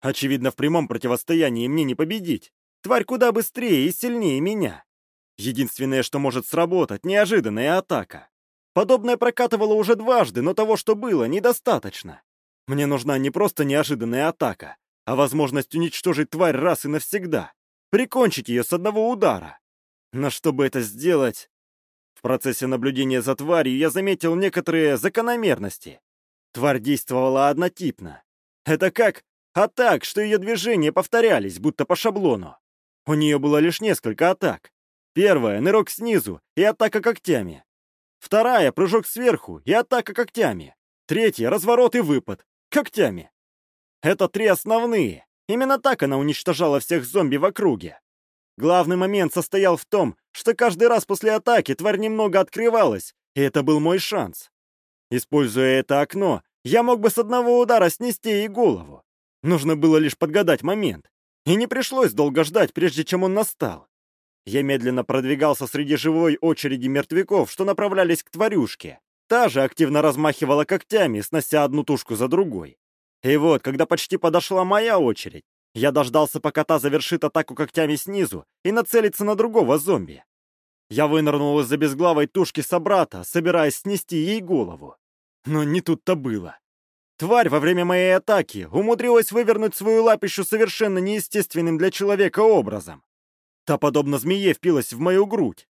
Очевидно, в прямом противостоянии мне не победить. Тварь куда быстрее и сильнее меня. Единственное, что может сработать, неожиданная атака. Подобное прокатывало уже дважды, но того, что было, недостаточно. Мне нужна не просто неожиданная атака, а возможность уничтожить тварь раз и навсегда. Прикончить ее с одного удара. Но чтобы это сделать... В процессе наблюдения за тварью я заметил некоторые закономерности. Тварь действовала однотипно. Это как? А так, что ее движения повторялись, будто по шаблону. У нее было лишь несколько атак. Первая — нырок снизу и атака когтями. Вторая — прыжок сверху и атака когтями. Третья — разворот и выпад. Когтями. Это три основные. Именно так она уничтожала всех зомби в округе. Главный момент состоял в том, что каждый раз после атаки тварь немного открывалась, и это был мой шанс. Используя это окно, я мог бы с одного удара снести ей голову. Нужно было лишь подгадать момент. И не пришлось долго ждать, прежде чем он настал. Я медленно продвигался среди живой очереди мертвяков, что направлялись к тварюшке. Та же активно размахивала когтями, снося одну тушку за другой. И вот, когда почти подошла моя очередь, я дождался, пока та завершит атаку когтями снизу и нацелится на другого зомби. Я вынырнул из-за безглавой тушки собрата, собираясь снести ей голову. Но не тут-то было. Тварь во время моей атаки умудрилась вывернуть свою лапищу совершенно неестественным для человека образом. Та, подобно змее, впилась в мою грудь.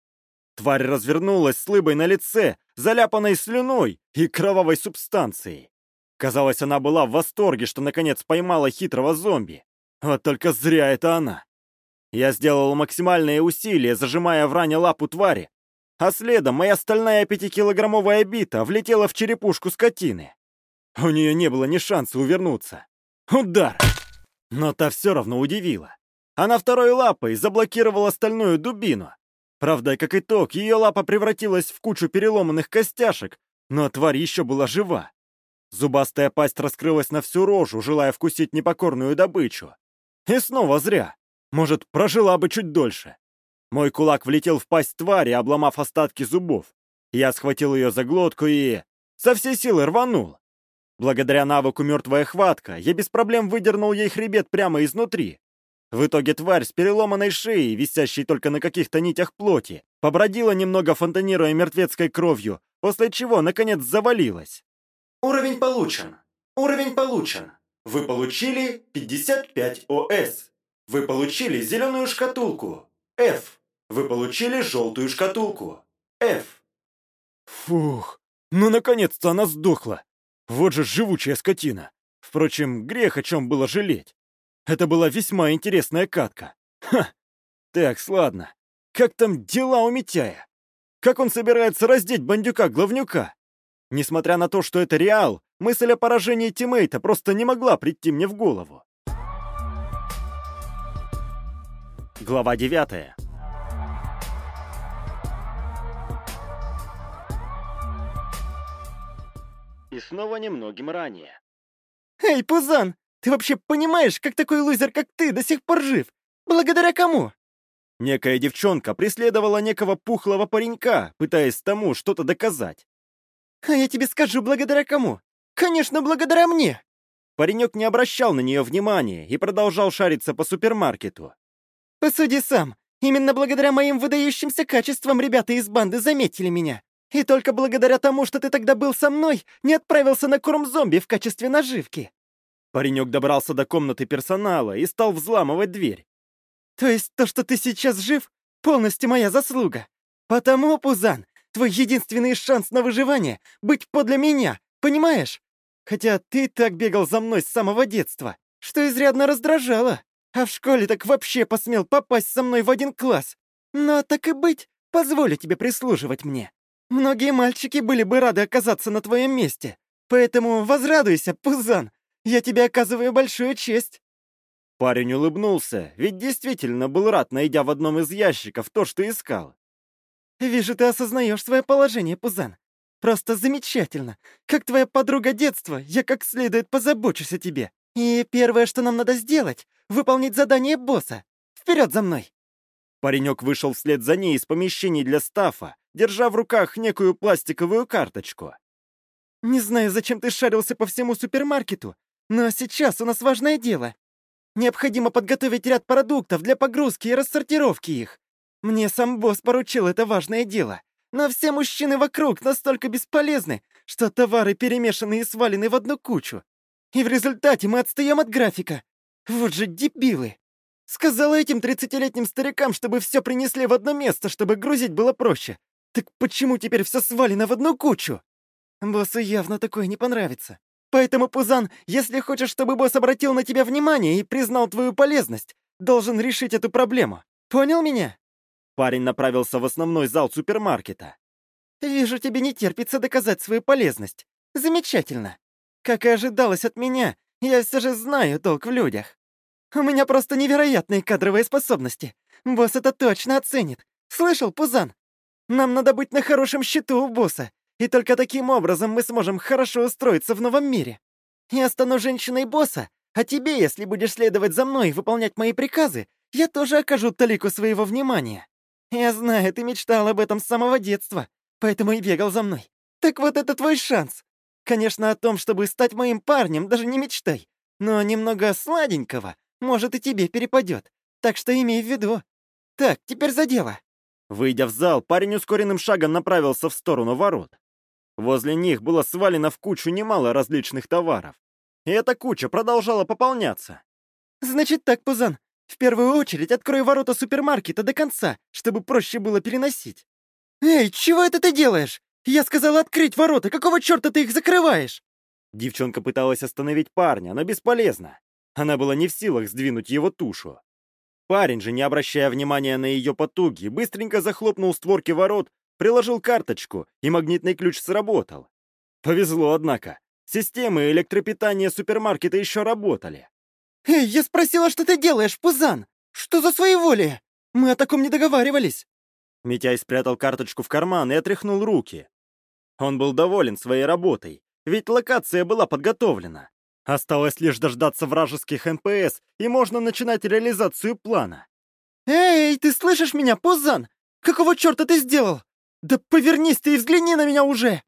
Тварь развернулась с лыбой на лице, заляпанной слюной и кровавой субстанцией. Казалось, она была в восторге, что наконец поймала хитрого зомби. Вот только зря это она. Я сделал максимальные усилия, зажимая в ране лапу твари, а следом моя стальная пятикилограммовая бита влетела в черепушку скотины. У нее не было ни шанса увернуться. Удар! Но та все равно удивила. Она второй лапой заблокировала стальную дубину. Правда, как итог, ее лапа превратилась в кучу переломанных костяшек, но тварь еще была жива. Зубастая пасть раскрылась на всю рожу, желая вкусить непокорную добычу. И снова зря. Может, прожила бы чуть дольше. Мой кулак влетел в пасть твари, обломав остатки зубов. Я схватил ее за глотку и... со всей силы рванул. Благодаря навыку «Мертвая хватка» я без проблем выдернул ей хребет прямо изнутри. В итоге тварь с переломанной шеей, висящей только на каких-то нитях плоти, побродила немного, фонтанируя мертвецкой кровью, после чего, наконец, завалилась. Уровень получен. Уровень получен. Вы получили 55 ОС. Вы получили зеленую шкатулку. F. Вы получили желтую шкатулку. F. Фух, ну наконец-то она сдохла. Вот же живучая скотина. Впрочем, грех о чем было жалеть. Это была весьма интересная катка. Ха! Так, ладно. Как там дела у Митяя? Как он собирается раздеть бандюка-главнюка? Несмотря на то, что это реал, мысль о поражении тиммейта просто не могла прийти мне в голову. Глава 9 И снова немногим ранее. «Эй, Пузан, ты вообще понимаешь, как такой лузер, как ты, до сих пор жив? Благодаря кому?» Некая девчонка преследовала некого пухлого паренька, пытаясь тому что-то доказать. «А я тебе скажу, благодаря кому? Конечно, благодаря мне!» Паренек не обращал на нее внимания и продолжал шариться по супермаркету. «Посуди сам. Именно благодаря моим выдающимся качествам ребята из банды заметили меня. И только благодаря тому, что ты тогда был со мной, не отправился на корм зомби в качестве наживки. Паренек добрался до комнаты персонала и стал взламывать дверь. То есть то, что ты сейчас жив, полностью моя заслуга. Потому, Пузан, твой единственный шанс на выживание — быть подле меня, понимаешь? Хотя ты так бегал за мной с самого детства, что изрядно раздражало. А в школе так вообще посмел попасть со мной в один класс. Но так и быть, позволю тебе прислуживать мне. Многие мальчики были бы рады оказаться на твоем месте. Поэтому возрадуйся, Пузан. Я тебе оказываю большую честь. Парень улыбнулся, ведь действительно был рад, найдя в одном из ящиков то, что искал. Вижу, ты осознаешь свое положение, Пузан. Просто замечательно. Как твоя подруга детства, я как следует позабочусь о тебе. И первое, что нам надо сделать, выполнить задание босса. Вперед за мной! Паренек вышел вслед за ней из помещений для стафа, держа в руках некую пластиковую карточку. «Не знаю, зачем ты шарился по всему супермаркету, но сейчас у нас важное дело. Необходимо подготовить ряд продуктов для погрузки и рассортировки их. Мне сам босс поручил это важное дело. Но все мужчины вокруг настолько бесполезны, что товары перемешаны и свалены в одну кучу. И в результате мы отстаем от графика. Вот же дебилы. Сказала этим тридцатилетним старикам, чтобы все принесли в одно место, чтобы грузить было проще. Так почему теперь все свалено в одну кучу? Боссу явно такое не понравится. Поэтому, Пузан, если хочешь, чтобы босс обратил на тебя внимание и признал твою полезность, должен решить эту проблему. Понял меня? Парень направился в основной зал супермаркета. Вижу, тебе не терпится доказать свою полезность. Замечательно. Как и ожидалось от меня, я все же знаю толк в людях. У меня просто невероятные кадровые способности. Босс это точно оценит. Слышал, Пузан? Нам надо быть на хорошем счету у босса, и только таким образом мы сможем хорошо устроиться в новом мире. Я стану женщиной босса, а тебе, если будешь следовать за мной и выполнять мои приказы, я тоже окажу талику своего внимания. Я знаю, ты мечтал об этом с самого детства, поэтому и бегал за мной. Так вот это твой шанс. Конечно, о том, чтобы стать моим парнем, даже не мечтай. Но немного сладенького, может, и тебе перепадет. Так что имей в виду. Так, теперь за дело. Выйдя в зал, парень ускоренным шагом направился в сторону ворот. Возле них было свалено в кучу немало различных товаров. И эта куча продолжала пополняться. «Значит так, Пузан, в первую очередь открой ворота супермаркета до конца, чтобы проще было переносить». «Эй, чего это ты делаешь? Я сказала открыть ворота, какого черта ты их закрываешь?» Девчонка пыталась остановить парня, но бесполезно. Она была не в силах сдвинуть его тушу. Парень же, не обращая внимания на ее потуги, быстренько захлопнул створки ворот, приложил карточку, и магнитный ключ сработал. Повезло, однако. Системы электропитания супермаркета еще работали. «Эй, я спросила, что ты делаешь, Пузан! Что за своеволие? Мы о таком не договаривались!» Митяй спрятал карточку в карман и отряхнул руки. Он был доволен своей работой, ведь локация была подготовлена. Осталось лишь дождаться вражеских НПС, и можно начинать реализацию плана. «Эй, ты слышишь меня, Пузан? Какого черта ты сделал? Да повернись ты и взгляни на меня уже!»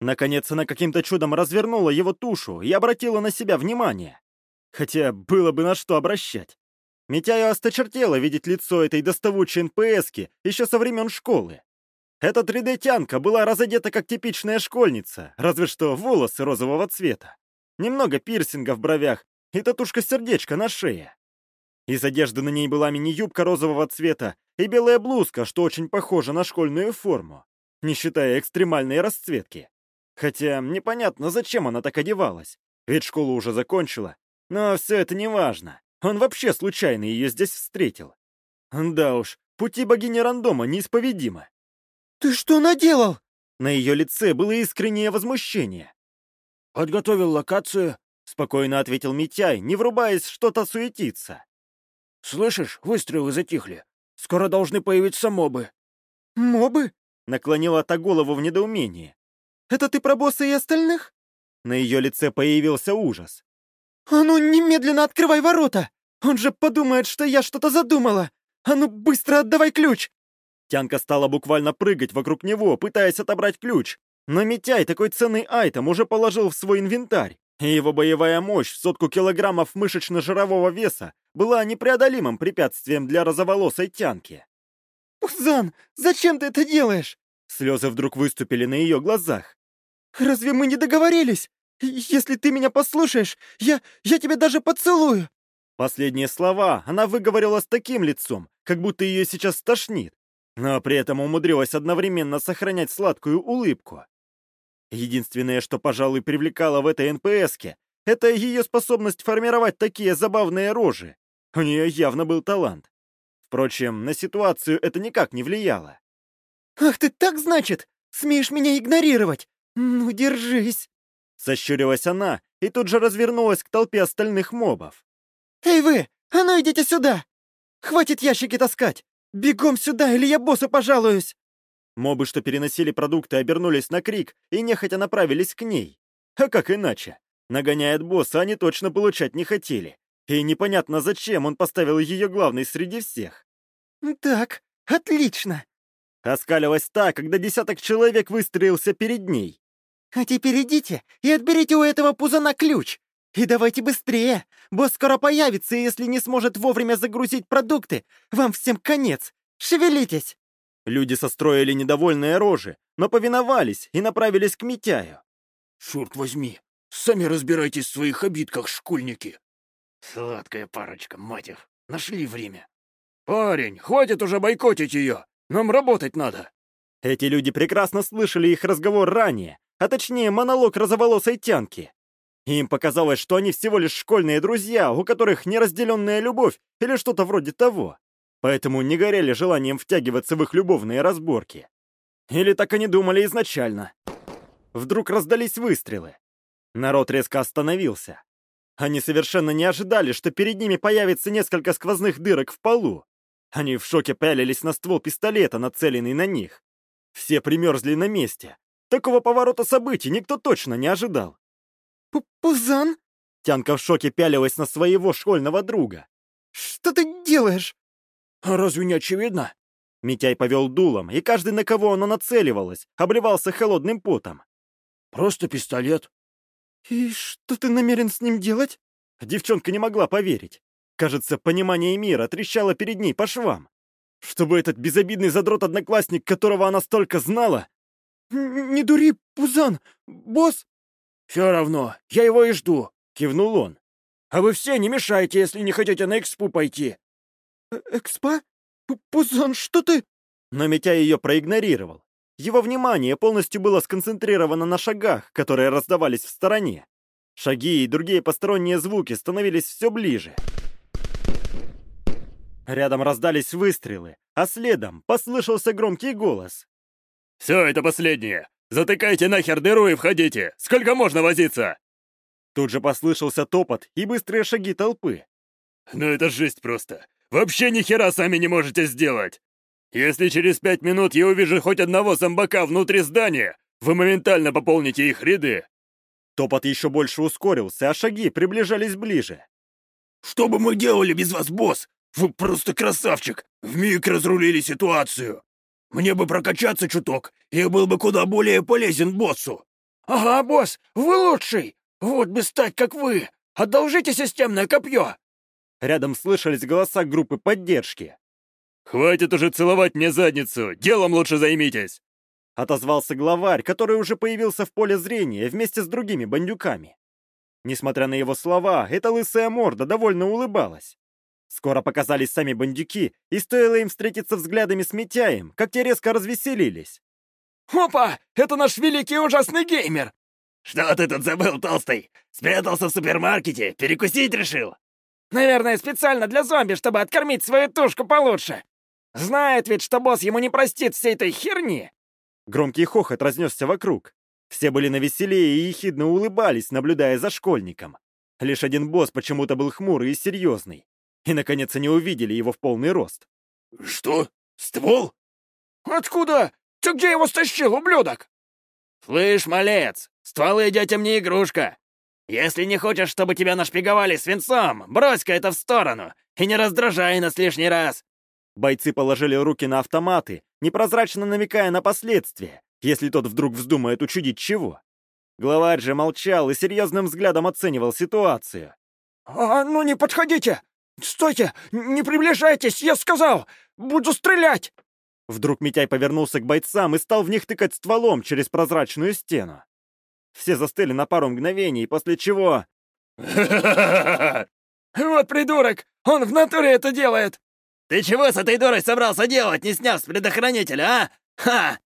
Наконец она каким-то чудом развернула его тушу и обратила на себя внимание. Хотя было бы на что обращать. Митяю осточертело видеть лицо этой доставучей НПСки еще со времен школы. Эта 3D-тянка была разодета как типичная школьница, разве что волосы розового цвета немного пирсинга в бровях и татушка-сердечко на шее. Из одежды на ней была мини-юбка розового цвета и белая блузка, что очень похожа на школьную форму, не считая экстремальной расцветки. Хотя непонятно, зачем она так одевалась, ведь школу уже закончила. Но все это не важно. Он вообще случайно ее здесь встретил. Да уж, пути богини рандома неисповедимы. «Ты что наделал?» На ее лице было искреннее возмущение. «Подготовил локацию», — спокойно ответил Митяй, не врубаясь что-то суетиться. «Слышишь, выстрелы затихли. Скоро должны появиться мобы». «Мобы?» — наклонила та голову в недоумении. «Это ты про босса и остальных?» На ее лице появился ужас. «А ну, немедленно открывай ворота! Он же подумает, что я что-то задумала! А ну, быстро отдавай ключ!» Тянка стала буквально прыгать вокруг него, пытаясь отобрать ключ, но Митяй такой ценный айтем уже положил в свой инвентарь, и его боевая мощь в сотку килограммов мышечно-жирового веса была непреодолимым препятствием для розоволосой тянки. «Пузан, зачем ты это делаешь?» Слезы вдруг выступили на ее глазах. «Разве мы не договорились? Если ты меня послушаешь, я... я тебя даже поцелую!» Последние слова она выговорила с таким лицом, как будто ее сейчас стошнит, но при этом умудрилась одновременно сохранять сладкую улыбку. Единственное, что, пожалуй, привлекало в этой НПСке, это ее способность формировать такие забавные рожи. У нее явно был талант. Впрочем, на ситуацию это никак не влияло. «Ах ты так, значит? Смеешь меня игнорировать? Ну, держись!» Сощурилась она и тут же развернулась к толпе остальных мобов. «Эй вы, а ну идите сюда! Хватит ящики таскать! Бегом сюда, или я боссу пожалуюсь!» Мобы, что переносили продукты, обернулись на крик и нехотя направились к ней. А как иначе? Нагоняет босса, они точно получать не хотели. И непонятно, зачем он поставил ее главной среди всех. «Так, отлично!» Оскалилась та, когда десяток человек выстроился перед ней. «А теперь идите и отберите у этого пузана ключ. И давайте быстрее! Босс скоро появится, и если не сможет вовремя загрузить продукты, вам всем конец! Шевелитесь!» Люди состроили недовольные рожи, но повиновались и направились к Митяю. Черт возьми, сами разбирайтесь в своих обидках, школьники. Сладкая парочка, мать их. Нашли время. Парень, хватит уже бойкотить ее. Нам работать надо. Эти люди прекрасно слышали их разговор ранее, а точнее монолог розоволосой тянки. Им показалось, что они всего лишь школьные друзья, у которых неразделенная любовь или что-то вроде того. Поэтому не горели желанием втягиваться в их любовные разборки. Или так они думали изначально. Вдруг раздались выстрелы. Народ резко остановился. Они совершенно не ожидали, что перед ними появится несколько сквозных дырок в полу. Они в шоке пялились на ствол пистолета, нацеленный на них. Все примерзли на месте. Такого поворота событий никто точно не ожидал. «Пузан?» Тянка в шоке пялилась на своего школьного друга. «Что ты делаешь?» Разве не очевидно? Митяй повел дулом, и каждый, на кого оно нацеливалось, обливался холодным потом. Просто пистолет. «И что ты намерен с ним делать?» Девчонка не могла поверить. Кажется, понимание мира трещало перед ней по швам. Чтобы этот безобидный задрот-одноклассник, которого она столько знала... «Не дури, Пузан! Босс...» «Все равно, я его и жду», — кивнул он. «А вы все не мешайте, если не хотите на экспу пойти». «Э, «Экспа? Пузан, что ты...» Но Митя ее проигнорировал. Его внимание полностью было сконцентрировано на шагах, которые раздавались в стороне. Шаги и другие посторонние звуки становились все ближе. Рядом раздались выстрелы, а следом послышался громкий голос. «Все, это последнее! Затыкайте нахер дыру и входите! Сколько можно возиться?» Тут же послышался топот и быстрые шаги толпы. «Ну это жесть просто! Вообще ни хера сами не можете сделать! Если через пять минут я увижу хоть одного зомбака внутри здания, вы моментально пополните их ряды!» Топот еще больше ускорился, а шаги приближались ближе. «Что бы мы делали без вас, босс? Вы просто красавчик! Вмиг разрулили ситуацию! Мне бы прокачаться чуток, и я был бы куда более полезен боссу!» «Ага, босс, вы лучший! Вот бы стать, как вы! Одолжите системное копье!» Рядом слышались голоса группы поддержки. «Хватит уже целовать мне задницу! Делом лучше займитесь!» Отозвался главарь, который уже появился в поле зрения вместе с другими бандюками. Несмотря на его слова, эта лысая морда довольно улыбалась. Скоро показались сами бандюки, и стоило им встретиться взглядами с Митяем, как те резко развеселились. «Опа! Это наш великий ужасный геймер!» «Что ты тут забыл, толстый? Спрятался в супермаркете? Перекусить решил?» «Наверное, специально для зомби, чтобы откормить свою тушку получше. Знает ведь, что босс ему не простит всей этой херни!» Громкий хохот разнесся вокруг. Все были навеселее и ехидно улыбались, наблюдая за школьником. Лишь один босс почему-то был хмурый и серьезный. И, наконец, они увидели его в полный рост. «Что? Ствол?» «Откуда? Ты где его стащил, ублюдок?» «Слышь, малец, стволы детям не игрушка. Если не хочешь, чтобы тебя нашпиговали свинцом, брось-ка это в сторону и не раздражай нас лишний раз!» Бойцы положили руки на автоматы, непрозрачно намекая на последствия, если тот вдруг вздумает учудить чего. Главарь же молчал и серьезным взглядом оценивал ситуацию. «А ну не подходите! Стойте! Не приближайтесь, я сказал! Буду стрелять!» Вдруг Митяй повернулся к бойцам и стал в них тыкать стволом через прозрачную стену. Все застыли на пару мгновений, после чего... «Вот придурок! Он в натуре это делает!» «Ты чего с этой дурой собрался делать, не сняв с предохранителя, а? Ха!»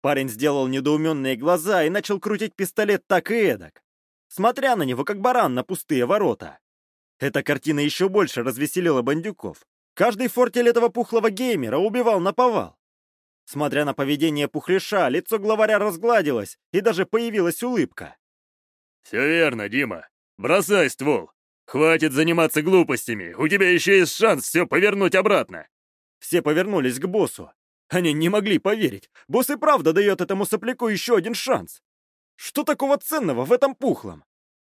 Парень сделал недоуменные глаза и начал крутить пистолет так и эдак, смотря на него, как баран на пустые ворота. Эта картина еще больше развеселила бандюков. Каждый фортель этого пухлого геймера убивал на повал. Смотря на поведение пухляша, лицо главаря разгладилось, и даже появилась улыбка. «Все верно, Дима. Бросай ствол. Хватит заниматься глупостями. У тебя еще есть шанс все повернуть обратно». Все повернулись к боссу. Они не могли поверить. Босс и правда дает этому сопляку еще один шанс. Что такого ценного в этом пухлом?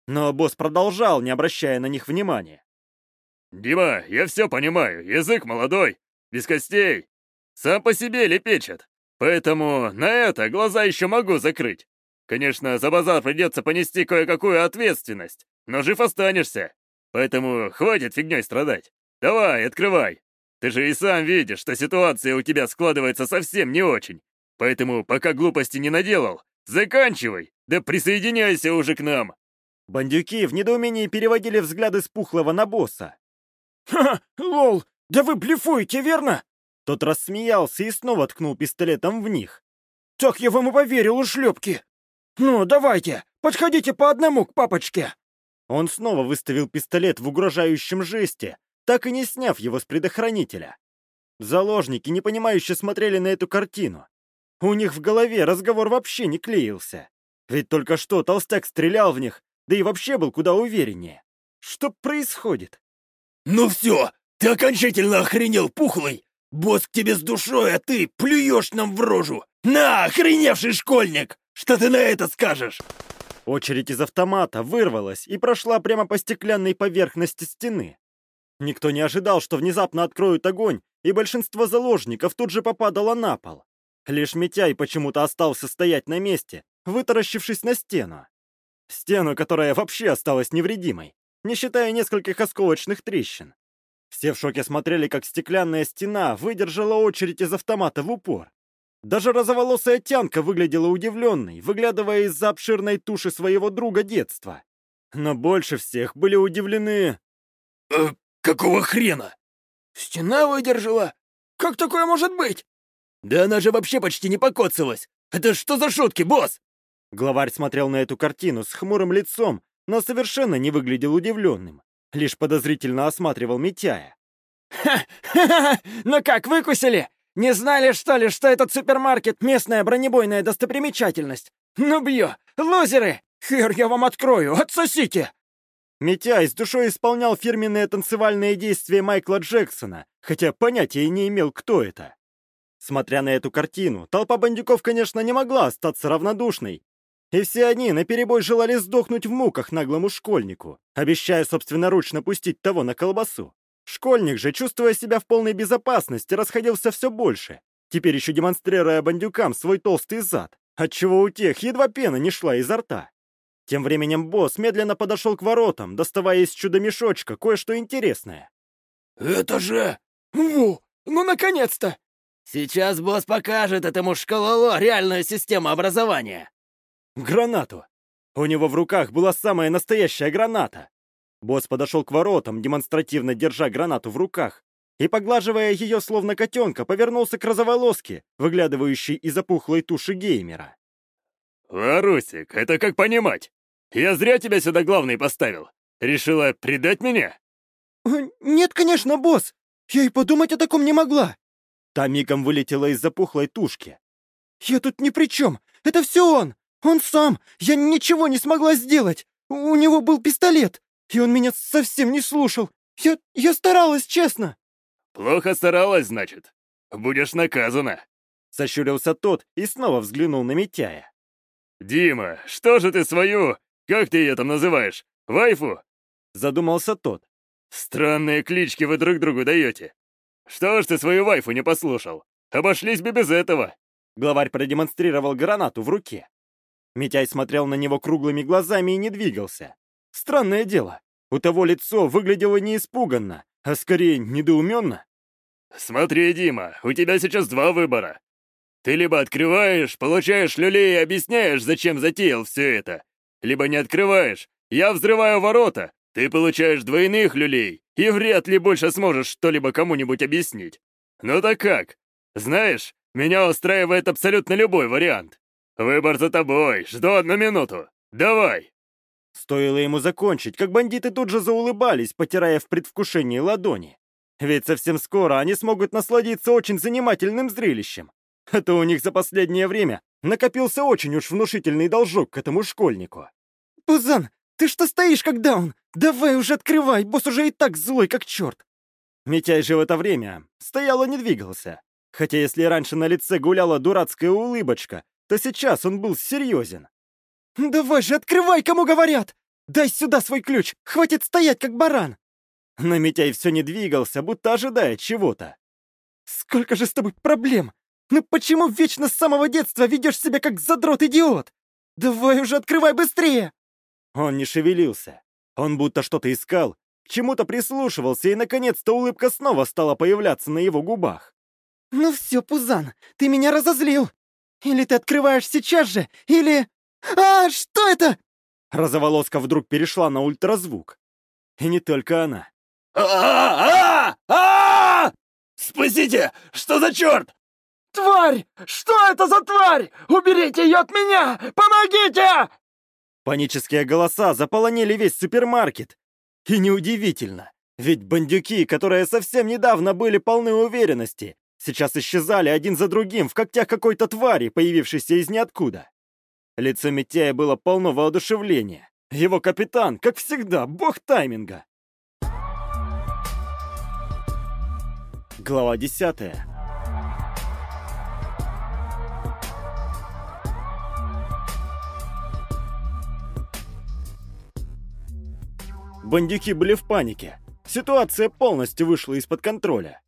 Но босс продолжал, не обращая на них внимания. «Дима, я все понимаю. Язык молодой, без костей. Сам по себе лепечет. Поэтому на это глаза еще могу закрыть. Конечно, за базар придется понести кое-какую ответственность. но жив останешься. Поэтому хватит фигней страдать. Давай, открывай. Ты же и сам видишь, что ситуация у тебя складывается совсем не очень. Поэтому, пока глупости не наделал, заканчивай, да присоединяйся уже к нам. Бандюки в недоумении переводили взгляды с Пухлого на босса. Ха, лол, да вы блефуете, верно? Тот рассмеялся и снова ткнул пистолетом в них. Так я вам и поверил, ушлепки. Ну, давайте, подходите по одному к папочке. Он снова выставил пистолет в угрожающем жесте, так и не сняв его с предохранителя. Заложники непонимающе смотрели на эту картину. У них в голове разговор вообще не клеился. Ведь только что толстяк стрелял в них, да и вообще был куда увереннее. Что происходит? «Ну все, ты окончательно охренел, пухлый! Босс к тебе с душой, а ты плюешь нам в рожу! На, охреневший школьник! Что ты на это скажешь?» Очередь из автомата вырвалась и прошла прямо по стеклянной поверхности стены. Никто не ожидал, что внезапно откроют огонь, и большинство заложников тут же попадало на пол. Лишь Митяй почему-то остался стоять на месте, вытаращившись на стену. Стену, которая вообще осталась невредимой, не считая нескольких осколочных трещин. Все в шоке смотрели, как стеклянная стена выдержала очередь из автомата в упор. Даже розоволосая тянка выглядела удивленной, выглядывая из-за обширной туши своего друга детства. Но больше всех были удивлены... «Э, какого хрена?» «Стена выдержала? Как такое может быть?» «Да она же вообще почти не покоцалась! Это что за шутки, босс?» Главарь смотрел на эту картину с хмурым лицом, но совершенно не выглядел удивленным. Лишь подозрительно осматривал Митяя. «Ха-ха-ха! Ну как, выкусили? Не знали, что ли, что этот супермаркет — местная бронебойная достопримечательность? Ну бью! Лузеры! Хер я вам открою! Отсосите!» Митяй с душой исполнял фирменные танцевальные действия Майкла Джексона, хотя понятия не имел, кто это. Смотря на эту картину, толпа бандюков, конечно, не могла остаться равнодушной, и все они наперебой желали сдохнуть в муках наглому школьнику, обещая собственноручно пустить того на колбасу. Школьник же, чувствуя себя в полной безопасности, расходился все больше, теперь еще демонстрируя бандюкам свой толстый зад, отчего у тех едва пена не шла изо рта. Тем временем босс медленно подошел к воротам, доставая из чудо-мешочка кое-что интересное. «Это же...» «Ву! Ну, наконец-то!» «Сейчас босс покажет этому школоло реальную систему образования!» Гранату! У него в руках была самая настоящая граната. Босс подошел к воротам, демонстративно держа гранату в руках, и, поглаживая ее словно котенка, повернулся к розоволоске, выглядывающей из опухлой туши геймера. «Ларусик, это как понимать? Я зря тебя сюда главный поставил. Решила предать меня?» «Нет, конечно, босс! Я и подумать о таком не могла!» Та мигом вылетела из запухлой тушки. «Я тут ни при чем! Это все он! Он сам! Я ничего не смогла сделать! У него был пистолет, и он меня совсем не слушал! Я, я старалась, честно!» «Плохо старалась, значит. Будешь наказана!» Сощурился тот и снова взглянул на Митяя. «Дима, что же ты свою, как ты ее там называешь, вайфу?» Задумался тот. «Странные клички вы друг другу даете. Что ж ты свою вайфу не послушал? Обошлись бы без этого!» Главарь продемонстрировал гранату в руке. Митяй смотрел на него круглыми глазами и не двигался. Странное дело, у того лицо выглядело не испуганно, а скорее недоуменно. «Смотри, Дима, у тебя сейчас два выбора. Ты либо открываешь, получаешь люлей и объясняешь, зачем затеял все это, либо не открываешь, я взрываю ворота, ты получаешь двойных люлей и вряд ли больше сможешь что-либо кому-нибудь объяснить. Ну так как? Знаешь, меня устраивает абсолютно любой вариант. «Выбор за тобой! Жду одну минуту! Давай!» Стоило ему закончить, как бандиты тут же заулыбались, потирая в предвкушении ладони. Ведь совсем скоро они смогут насладиться очень занимательным зрелищем. Это у них за последнее время накопился очень уж внушительный должок к этому школьнику. «Пузан, ты что стоишь, как даун? Давай уже открывай, босс уже и так злой, как черт!» Митяй же в это время стоял и не двигался. Хотя если раньше на лице гуляла дурацкая улыбочка, то сейчас он был серьезен. «Давай же, открывай, кому говорят! Дай сюда свой ключ, хватит стоять, как баран!» Но Митяй все не двигался, будто ожидая чего-то. «Сколько же с тобой проблем! Ну почему вечно с самого детства ведешь себя как задрот-идиот? Давай уже открывай быстрее!» Он не шевелился. Он будто что-то искал, к чему-то прислушивался, и, наконец-то, улыбка снова стала появляться на его губах. «Ну все, Пузан, ты меня разозлил! Или ты открываешь сейчас же, или... А, что это?» Розоволоска вдруг перешла на ультразвук. И не только она. а а а Спасите! Что за черт? «Тварь! Что это за тварь? Уберите ее от меня! Помогите!» Панические голоса заполонили весь супермаркет. И неудивительно, ведь бандюки, которые совсем недавно были полны уверенности, сейчас исчезали один за другим в когтях какой-то твари, появившейся из ниоткуда. Лицо Митяя было полно воодушевления. Его капитан, как всегда, бог тайминга. Глава десятая. Бандюки были в панике. Ситуация полностью вышла из-под контроля.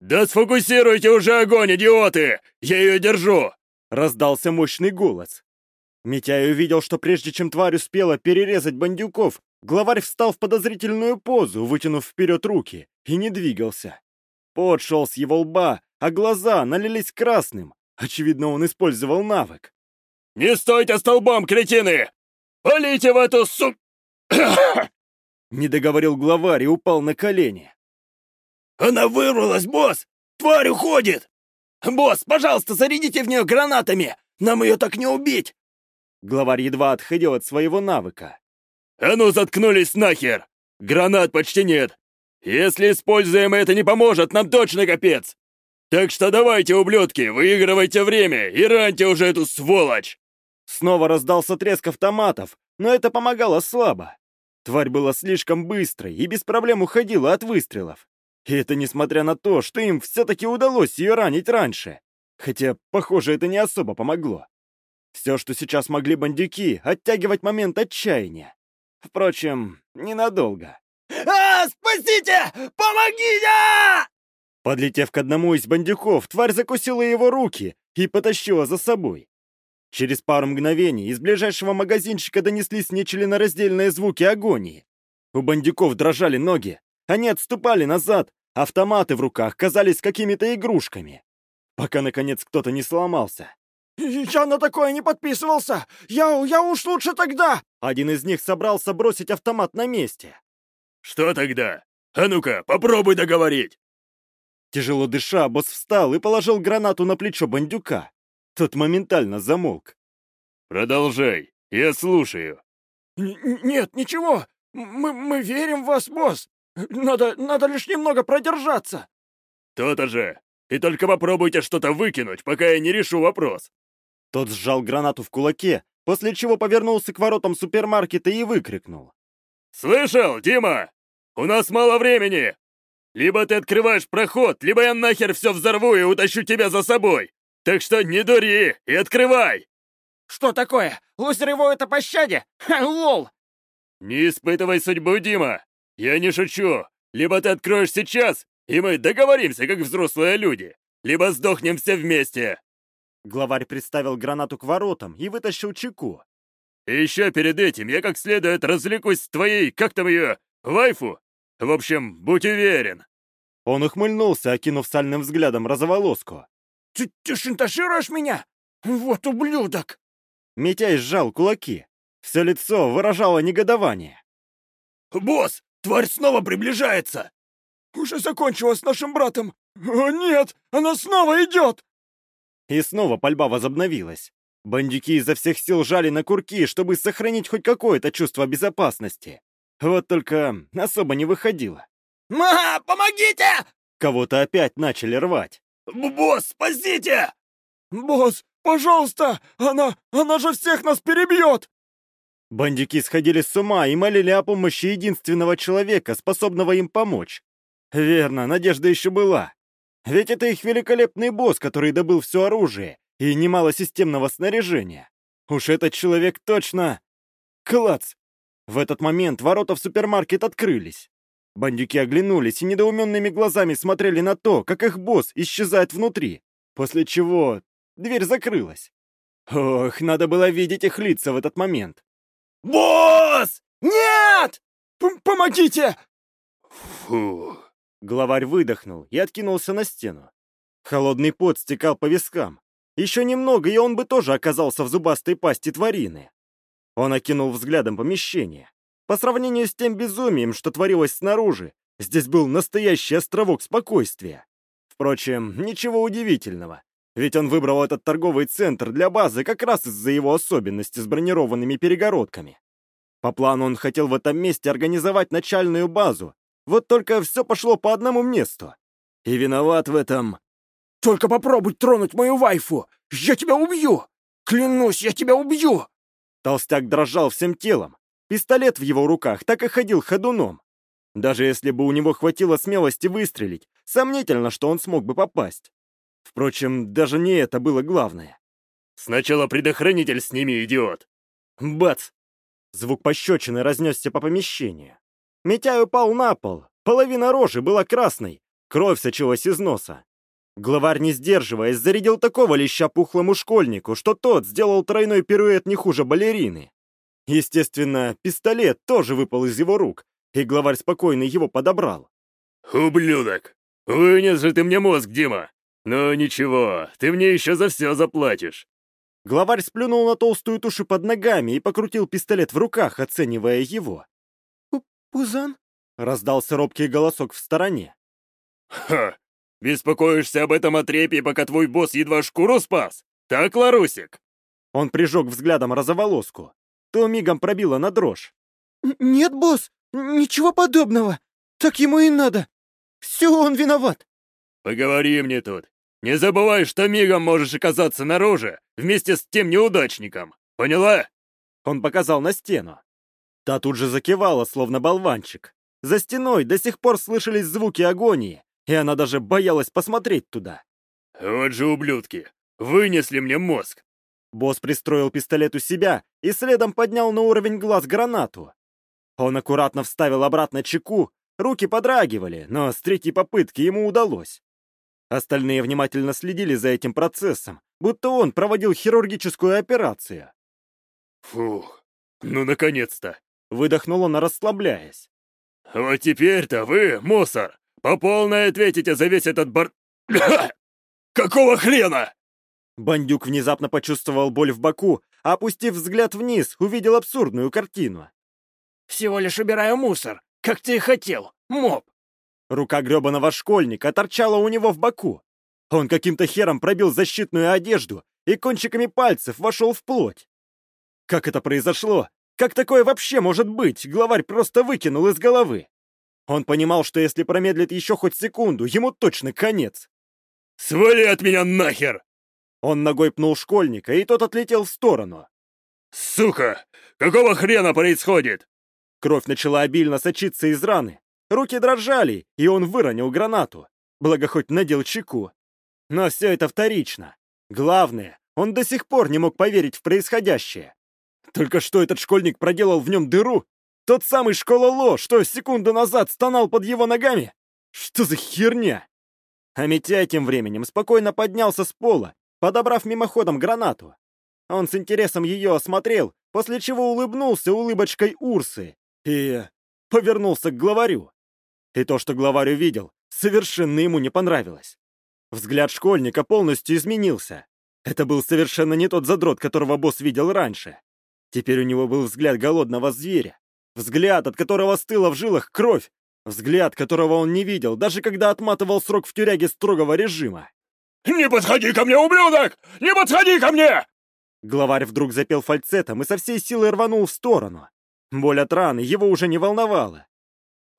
«Да сфокусируйте уже огонь, идиоты! Я ее держу!» Раздался мощный голос. Митяй увидел, что прежде чем тварь успела перерезать бандюков, главарь встал в подозрительную позу, вытянув вперед руки, и не двигался. Пот шел с его лба, а глаза налились красным. Очевидно, он использовал навык. «Не стойте столбом, кретины! Полите в эту су...» Не договорил главарь и упал на колени. Она вырвалась, босс! Тварь уходит! Босс, пожалуйста, зарядите в нее гранатами! Нам ее так не убить! Главарь едва отходил от своего навыка. «А ну, заткнулись нахер! Гранат почти нет! Если используем это не поможет, нам точно капец! Так что давайте, ублюдки, выигрывайте время и раньте уже эту сволочь!» Снова раздался треск автоматов, но это помогало слабо. Тварь была слишком быстрой и без проблем уходила от выстрелов. И это несмотря на то, что им все-таки удалось ее ранить раньше. Хотя, похоже, это не особо помогло. Все, что сейчас могли бандюки, оттягивать момент отчаяния. Впрочем, ненадолго. А, спасите! Помогите! Подлетев к одному из бандюков, тварь закусила его руки и потащила за собой. Через пару мгновений из ближайшего магазинчика донеслись нечленораздельные звуки агонии. У бандюков дрожали ноги, они отступали назад, автоматы в руках казались какими-то игрушками. Пока, наконец, кто-то не сломался. «Я на такое не подписывался! Я, я уж лучше тогда!» Один из них собрался бросить автомат на месте. «Что тогда? А ну-ка, попробуй договорить!» Тяжело дыша, босс встал и положил гранату на плечо бандюка. Тот моментально замолк. «Продолжай, я слушаю». Н «Нет, ничего. Мы, мы верим в вас, босс. Надо, надо лишь немного продержаться». «То-то же. И только попробуйте что-то выкинуть, пока я не решу вопрос». Тот сжал гранату в кулаке, после чего повернулся к воротам супермаркета и выкрикнул. «Слышал, Дима? У нас мало времени! Либо ты открываешь проход, либо я нахер все взорву и утащу тебя за собой! Так что не дури и открывай!» «Что такое? Лузер его это пощаде? Ха, лол!» «Не испытывай судьбу, Дима! Я не шучу! Либо ты откроешь сейчас, и мы договоримся, как взрослые люди, либо сдохнем все вместе!» Главарь приставил гранату к воротам и вытащил чеку. И еще перед этим я как следует развлекусь с твоей, как там ее, вайфу. В общем, будь уверен. Он ухмыльнулся, окинув сальным взглядом розоволоску. Ты, ты шантажируешь меня? Вот ублюдок! Митяй сжал кулаки. Все лицо выражало негодование. «Босс, тварь снова приближается!» «Уже закончила с нашим братом! О, нет! Она снова идет!» И снова пальба возобновилась. Бандюки изо всех сил жали на курки, чтобы сохранить хоть какое-то чувство безопасности. Вот только особо не выходило. «Ма, помогите!» Кого-то опять начали рвать. «Босс, спасите!» «Босс, пожалуйста! Она... она же всех нас перебьет!» Бандюки сходили с ума и молили о помощи единственного человека, способного им помочь. Верно, надежда еще была. Ведь это их великолепный босс, который добыл все оружие и немало системного снаряжения. Уж этот человек точно... Клац! В этот момент ворота в супермаркет открылись. Бандюки оглянулись и недоуменными глазами смотрели на то, как их босс исчезает внутри, после чего дверь закрылась. Ох, надо было видеть их лица в этот момент. «Босс! Нет! П Помогите! Фу. Главарь выдохнул и откинулся на стену. Холодный пот стекал по вискам. Еще немного, и он бы тоже оказался в зубастой пасти тварины. Он окинул взглядом помещение. По сравнению с тем безумием, что творилось снаружи, здесь был настоящий островок спокойствия. Впрочем, ничего удивительного, ведь он выбрал этот торговый центр для базы как раз из-за его особенности с бронированными перегородками. По плану он хотел в этом месте организовать начальную базу, вот только все пошло по одному месту. И виноват в этом... Только попробуй тронуть мою вайфу! Я тебя убью! Клянусь, я тебя убью! Толстяк дрожал всем телом. Пистолет в его руках так и ходил ходуном. Даже если бы у него хватило смелости выстрелить, сомнительно, что он смог бы попасть. Впрочем, даже не это было главное. Сначала предохранитель сними, идиот. Бац! Звук пощечины разнесся по помещению. Митяй упал на пол. Половина рожи была красной. Кровь сочилась из носа. Главарь, не сдерживаясь, зарядил такого леща пухлому школьнику, что тот сделал тройной пируэт не хуже балерины. Естественно, пистолет тоже выпал из его рук, и главарь спокойно его подобрал. Ублюдок! Вынес же ты мне мозг, Дима! Но ничего, ты мне еще за все заплатишь. Главарь сплюнул на толстую тушу под ногами и покрутил пистолет в руках, оценивая его. Пузан? — раздался робкий голосок в стороне. Ха! Беспокоишься об этом отрепе, пока твой босс едва шкуру спас? Так, Ларусик? Он прижег взглядом розоволоску. То мигом пробило на дрожь. «Нет, босс, ничего подобного. Так ему и надо. Все он виноват». Поговори мне тут. Не забывай, что мигом можешь оказаться наружу вместе с тем неудачником. Поняла? Он показал на стену. Та тут же закивала, словно болванчик. За стеной до сих пор слышались звуки агонии, и она даже боялась посмотреть туда. Вот же ублюдки. Вынесли мне мозг. Босс пристроил пистолет у себя и следом поднял на уровень глаз гранату. Он аккуратно вставил обратно чеку, руки подрагивали, но с третьей попытки ему удалось. Остальные внимательно следили за этим процессом, будто он проводил хирургическую операцию. Фух, ну наконец-то. Выдохнул он, расслабляясь. Вот теперь-то вы, мусор, по полной ответите за весь этот бар... Какого хрена? Бандюк внезапно почувствовал боль в боку, а опустив взгляд вниз, увидел абсурдную картину. Всего лишь убираю мусор, как ты и хотел, моб. Рука гребаного школьника торчала у него в боку. Он каким-то хером пробил защитную одежду и кончиками пальцев вошел в плоть. Как это произошло? Как такое вообще может быть? Главарь просто выкинул из головы. Он понимал, что если промедлит еще хоть секунду, ему точно конец. «Свали от меня нахер!» Он ногой пнул школьника, и тот отлетел в сторону. «Сука! Какого хрена происходит?» Кровь начала обильно сочиться из раны. Руки дрожали, и он выронил гранату. Благо хоть надел чеку. Но все это вторично. Главное, он до сих пор не мог поверить в происходящее. Только что этот школьник проделал в нем дыру? Тот самый школа что секунду назад стонал под его ногами? Что за херня? А Митяй тем временем спокойно поднялся с пола, подобрав мимоходом гранату. Он с интересом ее осмотрел, после чего улыбнулся улыбочкой Урсы и повернулся к главарю. И то, что главарь увидел, совершенно ему не понравилось. Взгляд школьника полностью изменился. Это был совершенно не тот задрот, которого босс видел раньше. Теперь у него был взгляд голодного зверя. Взгляд, от которого стыла в жилах кровь. Взгляд, которого он не видел, даже когда отматывал срок в тюряге строгого режима. «Не подходи ко мне, ублюдок! Не подходи ко мне!» Главарь вдруг запел фальцетом и со всей силы рванул в сторону. Боль от раны его уже не волновала.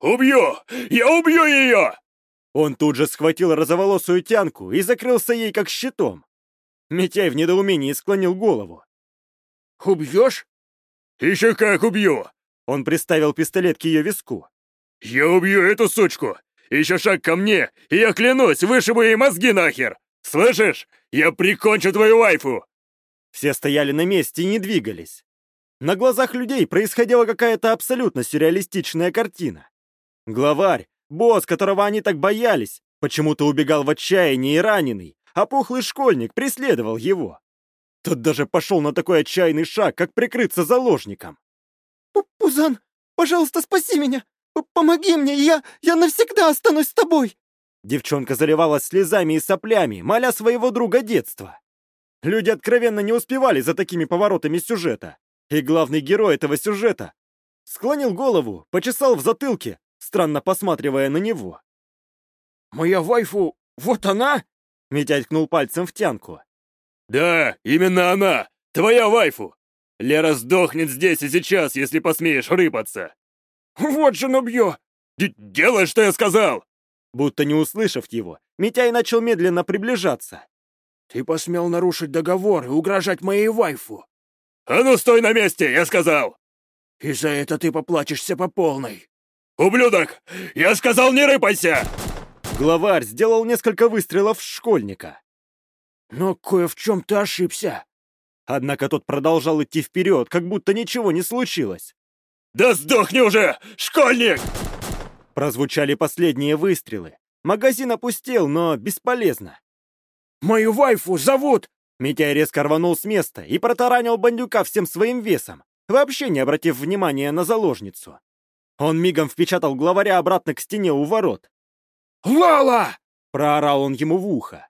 «Убью! Я убью ее!» Он тут же схватил розоволосую тянку и закрылся ей как щитом. Митяй в недоумении склонил голову. «Убьешь?» «Еще как убью!» Он приставил пистолет к ее виску. «Я убью эту сучку! Еще шаг ко мне, и я клянусь, вышибу ей мозги нахер! Слышишь? Я прикончу твою вайфу!» Все стояли на месте и не двигались. На глазах людей происходила какая-то абсолютно сюрреалистичная картина. Главарь, босс, которого они так боялись, почему-то убегал в отчаянии и раненый, а пухлый школьник преследовал его. Тот даже пошел на такой отчаянный шаг, как прикрыться заложником. Пузан, Пожалуйста, спаси меня! П Помоги мне, я... я навсегда останусь с тобой!» Девчонка заливалась слезами и соплями, моля своего друга детства. Люди откровенно не успевали за такими поворотами сюжета. И главный герой этого сюжета склонил голову, почесал в затылке, странно посматривая на него. «Моя вайфу, вот она?» Митяй ткнул пальцем в тянку. «Да, именно она! Твоя вайфу! Лера сдохнет здесь и сейчас, если посмеешь рыпаться!» «Вот же нубьё!» «Делай, что я сказал!» Будто не услышав его, Митяй начал медленно приближаться. «Ты посмел нарушить договор и угрожать моей вайфу!» «А ну стой на месте, я сказал!» «И за это ты поплачешься по полной!» «Ублюдок! Я сказал, не рыпайся!» Главарь сделал несколько выстрелов в школьника. «Но кое в чем ты ошибся!» Однако тот продолжал идти вперед, как будто ничего не случилось. «Да сдохни уже, школьник!» Прозвучали последние выстрелы. Магазин опустел, но бесполезно. «Мою вайфу зовут...» Митяй резко рванул с места и протаранил бандюка всем своим весом, вообще не обратив внимания на заложницу. Он мигом впечатал главаря обратно к стене у ворот. «Лала!» — проорал он ему в ухо.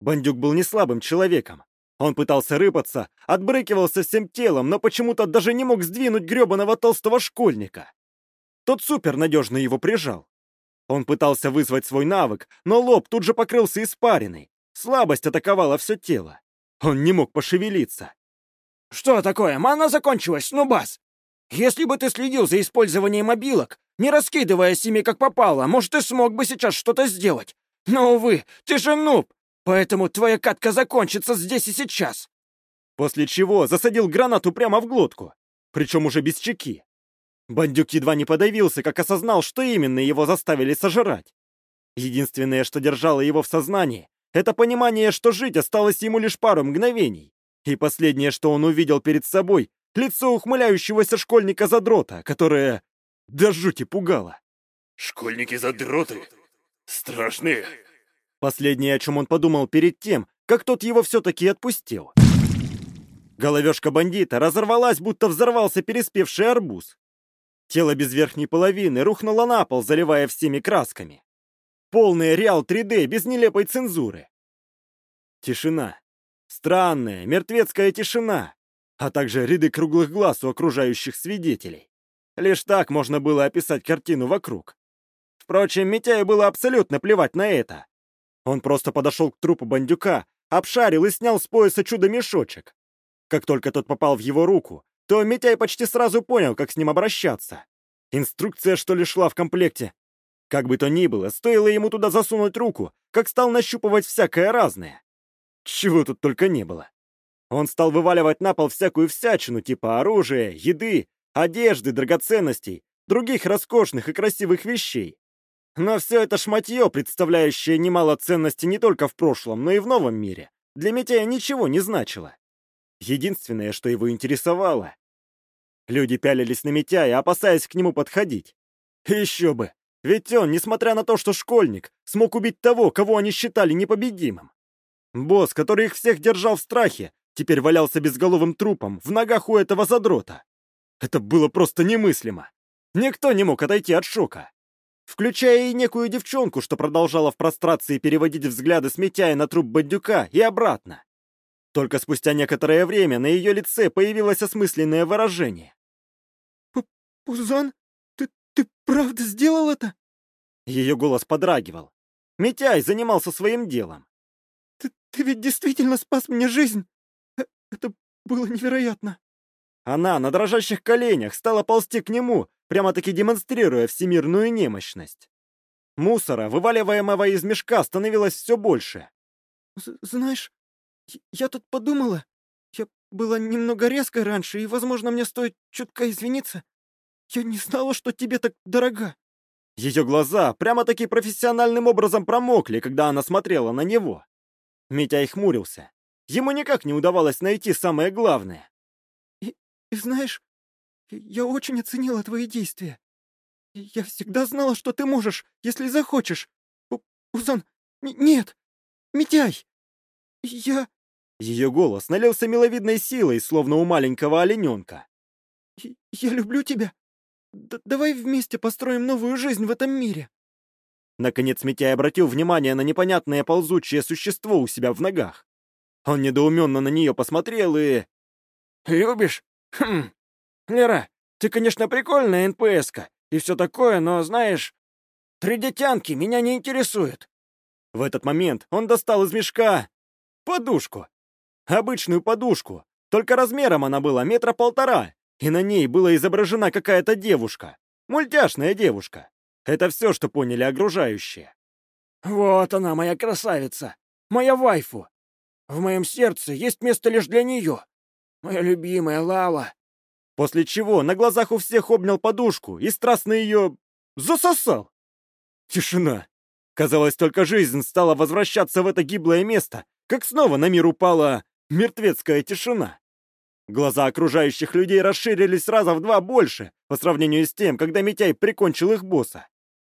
Бандюк был не слабым человеком. Он пытался рыпаться, отбрыкивался всем телом, но почему-то даже не мог сдвинуть гребаного толстого школьника. Тот супер надежно его прижал. Он пытался вызвать свой навык, но лоб тут же покрылся испариной. Слабость атаковала все тело. Он не мог пошевелиться. «Что такое? Мана закончилась, ну бас! Если бы ты следил за использованием мобилок, не раскидываясь ими как попало, может, ты смог бы сейчас что-то сделать. Но, увы, ты же нуб, поэтому твоя катка закончится здесь и сейчас!» После чего засадил гранату прямо в глотку, причем уже без чеки. Бандюк едва не подавился, как осознал, что именно его заставили сожрать. Единственное, что держало его в сознании, это понимание, что жить осталось ему лишь пару мгновений. И последнее, что он увидел перед собой, лицо ухмыляющегося школьника-задрота, которое до жути пугало. «Школьники-задроты? Страшные!» Последнее, о чем он подумал перед тем, как тот его все-таки отпустил. Головешка бандита разорвалась, будто взорвался переспевший арбуз. Тело без верхней половины рухнуло на пол, заливая всеми красками. Полный реал 3D без нелепой цензуры. Тишина. Странная, мертвецкая тишина, а также ряды круглых глаз у окружающих свидетелей. Лишь так можно было описать картину вокруг. Впрочем, Митяю было абсолютно плевать на это. Он просто подошел к трупу бандюка, обшарил и снял с пояса чудо-мешочек. Как только тот попал в его руку, то Митяй почти сразу понял, как с ним обращаться. Инструкция, что ли, шла в комплекте. Как бы то ни было, стоило ему туда засунуть руку, как стал нащупывать всякое разное. Чего тут только не было. Он стал вываливать на пол всякую всячину, типа оружия, еды, одежды, драгоценностей, других роскошных и красивых вещей. Но все это шматье, представляющее немало ценности не только в прошлом, но и в новом мире, для Митяя ничего не значило. Единственное, что его интересовало. Люди пялились на Митяя, опасаясь к нему подходить. Еще бы! Ведь он, несмотря на то, что школьник, смог убить того, кого они считали непобедимым. Босс, который их всех держал в страхе, теперь валялся безголовым трупом в ногах у этого задрота. Это было просто немыслимо. Никто не мог отойти от шока. Включая и некую девчонку, что продолжала в прострации переводить взгляды с Митяя на труп бандюка и обратно. Только спустя некоторое время на ее лице появилось осмысленное выражение. «Пузан, ты, ты правда сделал это?» Ее голос подрагивал. Митяй занимался своим делом. «Ты, ты ведь действительно спас мне жизнь! Это было невероятно!» Она на дрожащих коленях стала ползти к нему, прямо-таки демонстрируя всемирную немощность. Мусора, вываливаемого из мешка, становилось все больше. «Знаешь, я тут подумала. Я была немного резкой раньше, и, возможно, мне стоит чутка извиниться. Я не знала, что тебе так дорога». Ее глаза прямо-таки профессиональным образом промокли, когда она смотрела на него. Митя и хмурился. Ему никак не удавалось найти самое главное. И, и знаешь, я очень оценила твои действия. Я всегда знала, что ты можешь, если захочешь. Узан, нет, Митяй, я... Ее голос налился миловидной силой, словно у маленького олененка. «Я люблю тебя. Д давай вместе построим новую жизнь в этом мире. Наконец Митяй обратил внимание на непонятное ползучее существо у себя в ногах. Он недоуменно на нее посмотрел и... Любишь? Хм. Лера, ты, конечно, прикольная НПСка и все такое, но, знаешь, тридетянки меня не интересуют. В этот момент он достал из мешка подушку. Обычную подушку, только размером она была метра полтора, и на ней была изображена какая-то девушка. Мультяшная девушка. Это все, что поняли окружающие. Вот она, моя красавица, моя вайфу. В моем сердце есть место лишь для нее. Моя любимая Лала. После чего на глазах у всех обнял подушку и страстно ее... засосал. Тишина. Казалось, только жизнь стала возвращаться в это гиблое место, как снова на мир упала мертвецкая тишина. Глаза окружающих людей расширились раза в два больше по сравнению с тем, когда Митяй прикончил их босса.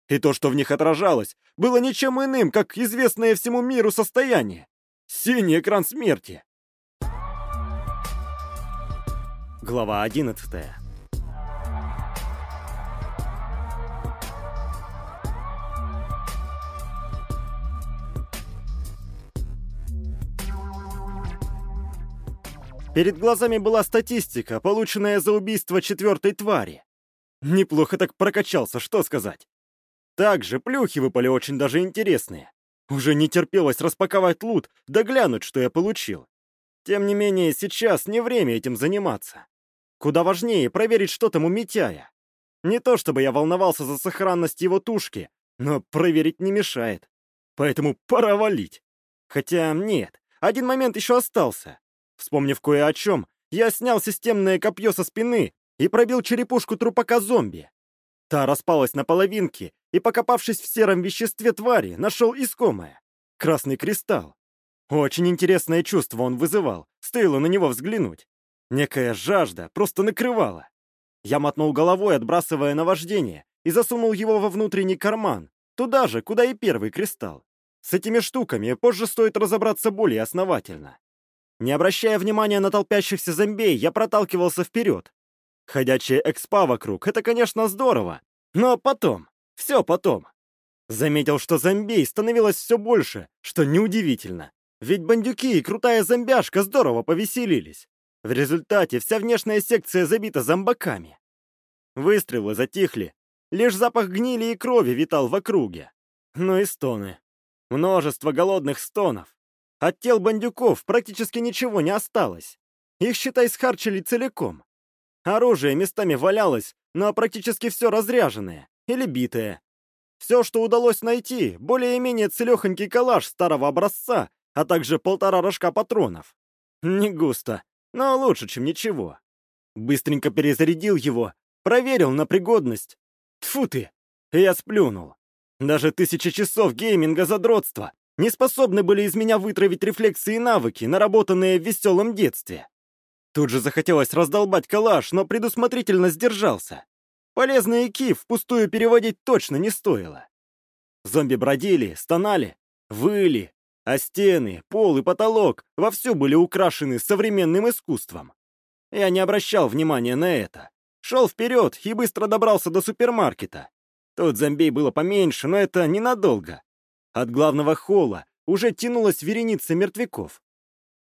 И то, что в них отражалось, было ничем иным, как известное всему миру состояние. Синий экран смерти. Глава 11 Перед глазами была статистика, полученная за убийство четвертой твари. Неплохо так прокачался, что сказать. Также плюхи выпали очень даже интересные. Уже не терпелось распаковать лут, да глянуть, что я получил. Тем не менее, сейчас не время этим заниматься. Куда важнее проверить, что там у Митяя. Не то чтобы я волновался за сохранность его тушки, но проверить не мешает. Поэтому пора валить. Хотя нет, один момент еще остался. Вспомнив кое о чем, я снял системное копье со спины и пробил черепушку трупака зомби. Та распалась на половинки, и, покопавшись в сером веществе твари, нашел искомое — красный кристалл. Очень интересное чувство он вызывал, стоило на него взглянуть. Некая жажда просто накрывала. Я мотнул головой, отбрасывая наваждение, и засунул его во внутренний карман, туда же, куда и первый кристалл. С этими штуками позже стоит разобраться более основательно. Не обращая внимания на толпящихся зомбей, я проталкивался вперед. Ходячая экспа вокруг — это, конечно, здорово, но потом, все потом. Заметил, что зомбей становилось все больше, что неудивительно. Ведь бандюки и крутая зомбяшка здорово повеселились. В результате вся внешняя секция забита зомбаками. Выстрелы затихли. Лишь запах гнили и крови витал в округе. Ну и стоны. Множество голодных стонов. От тел бандюков практически ничего не осталось. Их, считай, схарчили целиком. Оружие местами валялось, но практически все разряженное или битое. Все, что удалось найти, более-менее целехонький калаш старого образца, а также полтора рожка патронов. Не густо, но лучше, чем ничего. Быстренько перезарядил его, проверил на пригодность. Тфу ты! Я сплюнул. Даже тысячи часов гейминга задротства не способны были из меня вытравить рефлексы и навыки, наработанные в веселом детстве. Тут же захотелось раздолбать калаш, но предусмотрительно сдержался. Полезные ки впустую переводить точно не стоило. Зомби бродили, стонали, выли, а стены, пол и потолок вовсю были украшены современным искусством. Я не обращал внимания на это. Шел вперед и быстро добрался до супермаркета. Тут зомбей было поменьше, но это ненадолго. От главного холла уже тянулась вереница мертвяков.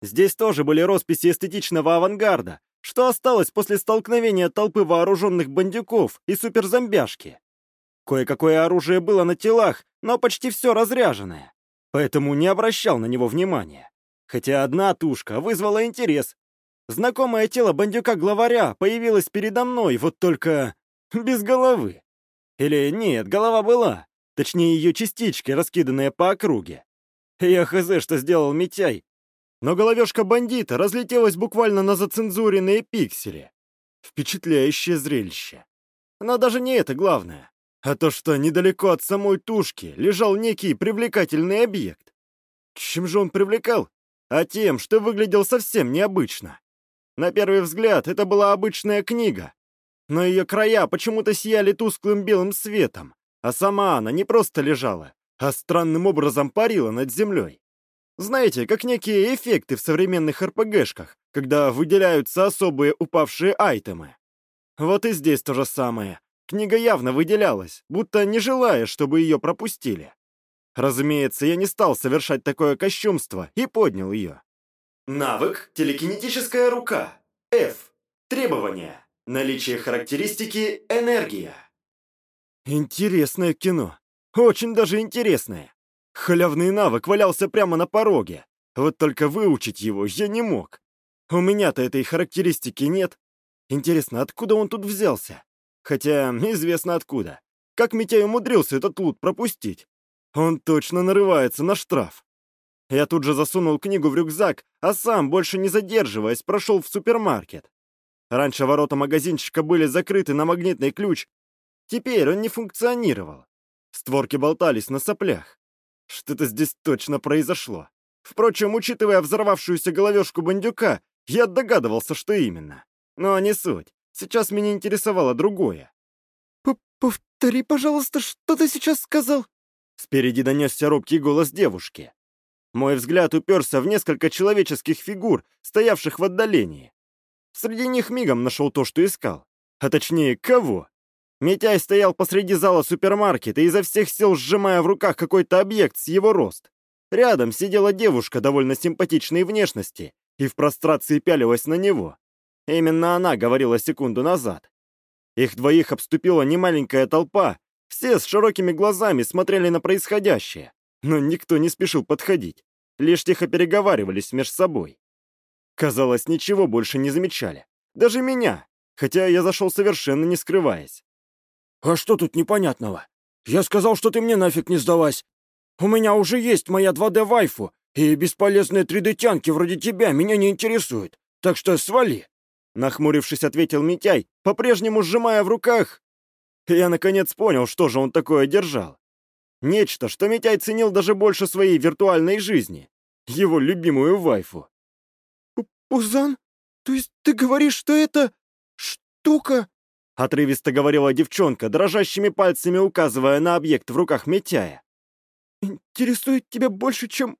Здесь тоже были росписи эстетичного авангарда, что осталось после столкновения толпы вооруженных бандюков и суперзомбяшки. Кое-какое оружие было на телах, но почти все разряженное, поэтому не обращал на него внимания. Хотя одна тушка вызвала интерес. Знакомое тело бандюка-главаря появилось передо мной, вот только без головы. Или нет, голова была, Точнее, ее частички, раскиданные по округе. Я хз, что сделал Митяй. Но головешка бандита разлетелась буквально на зацензуренные пиксели. Впечатляющее зрелище. Но даже не это главное, а то, что недалеко от самой тушки лежал некий привлекательный объект. Чем же он привлекал? А тем, что выглядел совсем необычно. На первый взгляд, это была обычная книга, но ее края почему-то сияли тусклым белым светом, а сама она не просто лежала, а странным образом парила над землей. Знаете, как некие эффекты в современных РПГшках, когда выделяются особые упавшие айтемы. Вот и здесь то же самое. Книга явно выделялась, будто не желая, чтобы ее пропустили. Разумеется, я не стал совершать такое кощунство и поднял ее. Навык «Телекинетическая рука». F. Требования. Наличие характеристики «Энергия». Интересное кино. Очень даже интересное. Халявный навык валялся прямо на пороге. Вот только выучить его я не мог. У меня-то этой характеристики нет. Интересно, откуда он тут взялся? Хотя известно откуда. Как Митяй умудрился этот лут пропустить? Он точно нарывается на штраф. Я тут же засунул книгу в рюкзак, а сам, больше не задерживаясь, прошел в супермаркет. Раньше ворота магазинчика были закрыты на магнитный ключ. Теперь он не функционировал. Створки болтались на соплях. Что-то здесь точно произошло. Впрочем, учитывая взорвавшуюся головешку бандюка, я догадывался, что именно. Но не суть. Сейчас меня интересовало другое. П «Повтори, пожалуйста, что ты сейчас сказал?» Спереди донесся робкий голос девушки. Мой взгляд уперся в несколько человеческих фигур, стоявших в отдалении. Среди них мигом нашел то, что искал. А точнее, кого? Митяй стоял посреди зала супермаркета, изо всех сил сжимая в руках какой-то объект с его рост. Рядом сидела девушка довольно симпатичной внешности и в прострации пялилась на него. Именно она говорила секунду назад. Их двоих обступила немаленькая толпа, все с широкими глазами смотрели на происходящее, но никто не спешил подходить, лишь тихо переговаривались между собой. Казалось, ничего больше не замечали. Даже меня, хотя я зашел совершенно не скрываясь. «А что тут непонятного? Я сказал, что ты мне нафиг не сдалась. У меня уже есть моя 2D-вайфу, и бесполезные 3D-тянки вроде тебя меня не интересуют, так что свали!» Нахмурившись, ответил Митяй, по-прежнему сжимая в руках. Я наконец понял, что же он такое держал. Нечто, что Митяй ценил даже больше своей виртуальной жизни. Его любимую вайфу. «Пузан? То есть ты говоришь, что это... штука...» Отрывисто говорила девчонка, дрожащими пальцами указывая на объект в руках Митяя. «Интересует тебя больше, чем...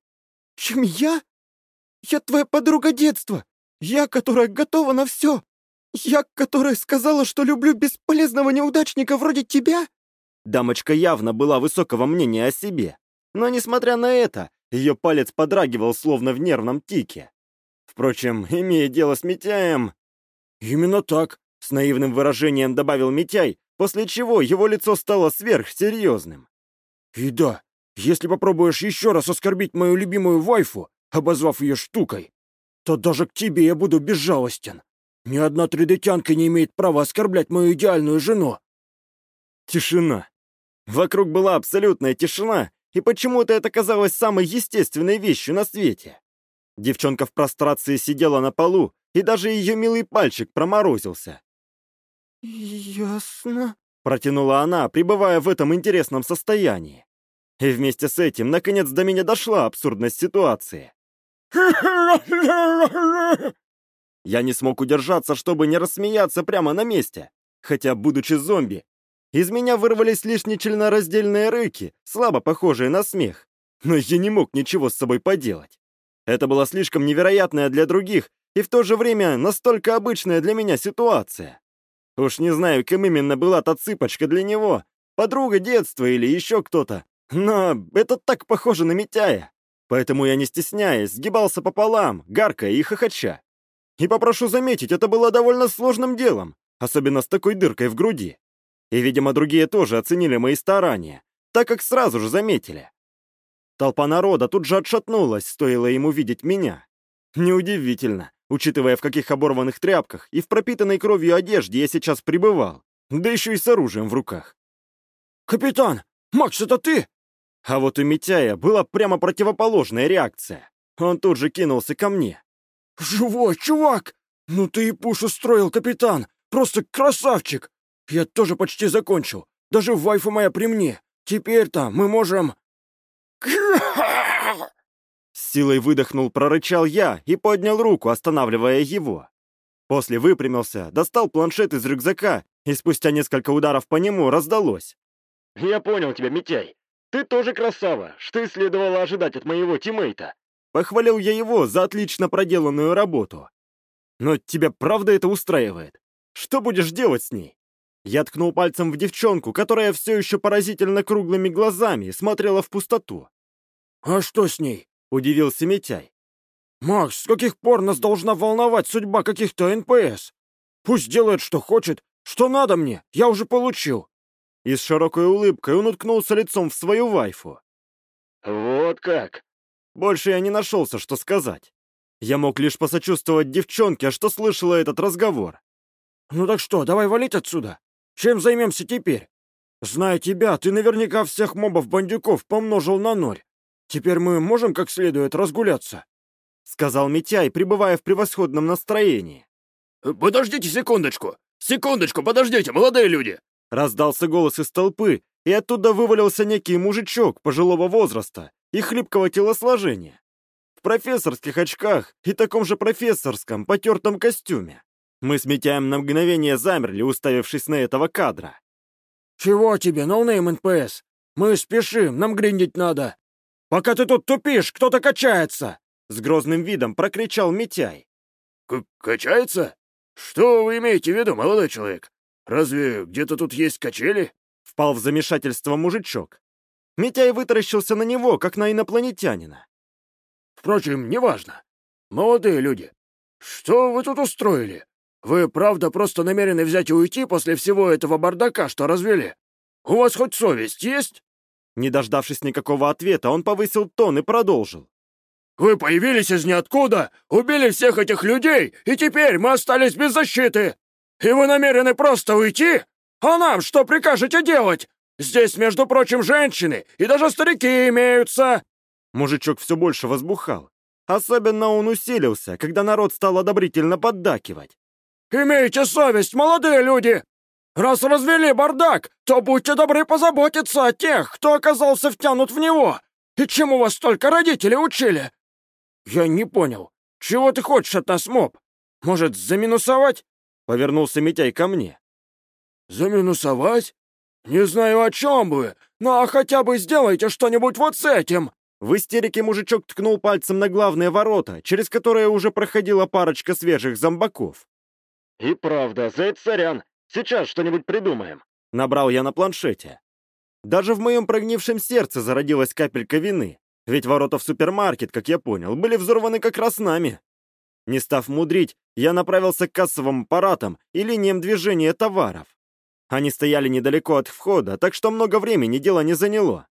чем я? Я твоя подруга детства. Я, которая готова на все. Я, которая сказала, что люблю бесполезного неудачника вроде тебя. Дамочка явно была высокого мнения о себе. Но, несмотря на это, ее палец подрагивал, словно в нервном тике. Впрочем, имея дело с Митяем... «Именно так», — с наивным выражением добавил Митяй, после чего его лицо стало сверхсерьезным. «И да, если попробуешь еще раз оскорбить мою любимую вайфу, обозвав ее штукой, то даже к тебе я буду безжалостен. Ни одна тридетянка не имеет права оскорблять мою идеальную жену». Тишина. Вокруг была абсолютная тишина, и почему-то это казалось самой естественной вещью на свете. Девчонка в прострации сидела на полу, и даже ее милый пальчик проморозился. «Ясно», — протянула она, пребывая в этом интересном состоянии. И вместе с этим, наконец, до меня дошла абсурдность ситуации. Я не смог удержаться, чтобы не рассмеяться прямо на месте. Хотя, будучи зомби, из меня вырвались лишь нечленораздельные рыки, слабо похожие на смех. Но я не мог ничего с собой поделать. Это была слишком невероятная для других и в то же время настолько обычная для меня ситуация. Уж не знаю, кем именно была та цыпочка для него, подруга детства или еще кто-то, но это так похоже на Митяя. Поэтому я, не стесняясь, сгибался пополам, гаркая и хохоча. И попрошу заметить, это было довольно сложным делом, особенно с такой дыркой в груди. И, видимо, другие тоже оценили мои старания, так как сразу же заметили. Толпа народа тут же отшатнулась, стоило ему видеть меня. Неудивительно, учитывая, в каких оборванных тряпках и в пропитанной кровью одежде я сейчас пребывал, да еще и с оружием в руках. «Капитан! Макс, это ты?» А вот у Митяя была прямо противоположная реакция. Он тут же кинулся ко мне. «Живой, чувак! Ну ты и пуш устроил, капитан! Просто красавчик! Я тоже почти закончил. Даже вайфа моя при мне. Теперь-то мы можем...» С силой выдохнул, прорычал я и поднял руку, останавливая его. После выпрямился, достал планшет из рюкзака, и спустя несколько ударов по нему раздалось. «Я понял тебя, Митяй. Ты тоже красава, что и следовало ожидать от моего тиммейта. Похвалил я его за отлично проделанную работу. Но тебя правда это устраивает? Что будешь делать с ней? Я ткнул пальцем в девчонку, которая все еще поразительно круглыми глазами смотрела в пустоту. «А что с ней?» — удивился Митяй. «Макс, с каких пор нас должна волновать судьба каких-то НПС? Пусть делает, что хочет. Что надо мне, я уже получил». И с широкой улыбкой он уткнулся лицом в свою waifu. «Вот как?» Больше я не нашелся, что сказать. Я мог лишь посочувствовать девчонке, что слышала этот разговор. «Ну так что, давай валить отсюда? Чем займемся теперь? Зная тебя, ты наверняка всех мобов-бандюков помножил на ноль. Теперь мы можем как следует разгуляться?» Сказал Митяй, пребывая в превосходном настроении. «Подождите секундочку! Секундочку, подождите, молодые люди!» Раздался голос из толпы, и оттуда вывалился некий мужичок пожилого возраста и хлипкого телосложения. В профессорских очках и таком же профессорском потертом костюме. Мы с Митяем на мгновение замерли, уставившись на этого кадра. «Чего тебе, no-name НПС? Мы спешим, нам гриндить надо. Пока ты тут тупишь, кто-то качается!» С грозным видом прокричал Митяй. К «Качается? Что вы имеете в виду, молодой человек? Разве где-то тут есть качели?» Впал в замешательство мужичок. Митяй вытаращился на него, как на инопланетянина. «Впрочем, неважно. Молодые люди, что вы тут устроили? Вы правда просто намерены взять и уйти после всего этого бардака, что развели? У вас хоть совесть есть?» Не дождавшись никакого ответа, он повысил тон и продолжил. «Вы появились из ниоткуда, убили всех этих людей, и теперь мы остались без защиты! И вы намерены просто уйти? А нам что прикажете делать? Здесь, между прочим, женщины и даже старики имеются!» Мужичок все больше возбухал. Особенно он усилился, когда народ стал одобрительно поддакивать. «Имейте совесть, молодые люди! Раз развели бардак, то будьте добры позаботиться о тех, кто оказался втянут в него! И чему вас только родители учили?» «Я не понял. Чего ты хочешь от нас, моб? Может, заминусовать?» Повернулся Митяй ко мне. «Заминусовать? Не знаю, о чем вы, но хотя бы сделайте что-нибудь вот с этим!» В истерике мужичок ткнул пальцем на главные ворота, через которые уже проходила парочка свежих зомбаков. «И правда, заяц царян, сейчас что-нибудь придумаем», — набрал я на планшете. Даже в моем прогнившем сердце зародилась капелька вины, ведь ворота в супермаркет, как я понял, были взорваны как раз нами. Не став мудрить, я направился к кассовым аппаратам и линиям движения товаров. Они стояли недалеко от входа, так что много времени дело не заняло.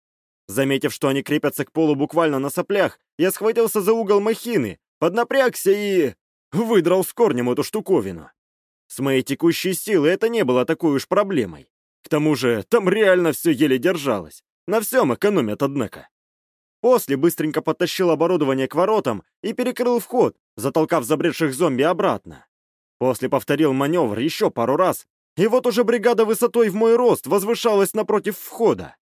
Заметив, что они крепятся к полу буквально на соплях, я схватился за угол махины, поднапрягся и... выдрал с корнем эту штуковину. С моей текущей силой это не было такой уж проблемой. К тому же, там реально все еле держалось. На всем экономят, однако. После быстренько подтащил оборудование к воротам и перекрыл вход, затолкав забредших зомби обратно. После повторил маневр еще пару раз, и вот уже бригада высотой в мой рост возвышалась напротив входа.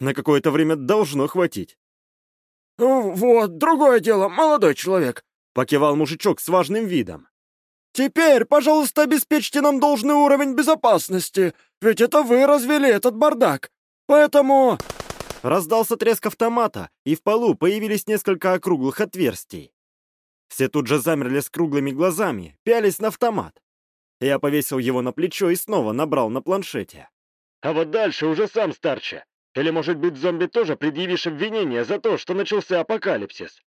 На какое-то время должно хватить. «Вот, другое дело, молодой человек», — покивал мужичок с важным видом. «Теперь, пожалуйста, обеспечьте нам должный уровень безопасности, ведь это вы развели этот бардак. Поэтому...» Раздался треск автомата, и в полу появились несколько округлых отверстий. Все тут же замерли с круглыми глазами, пялись на автомат. Я повесил его на плечо и снова набрал на планшете. «А вот дальше уже сам старче. Или, может быть, зомби тоже предъявишь обвинение за то, что начался апокалипсис?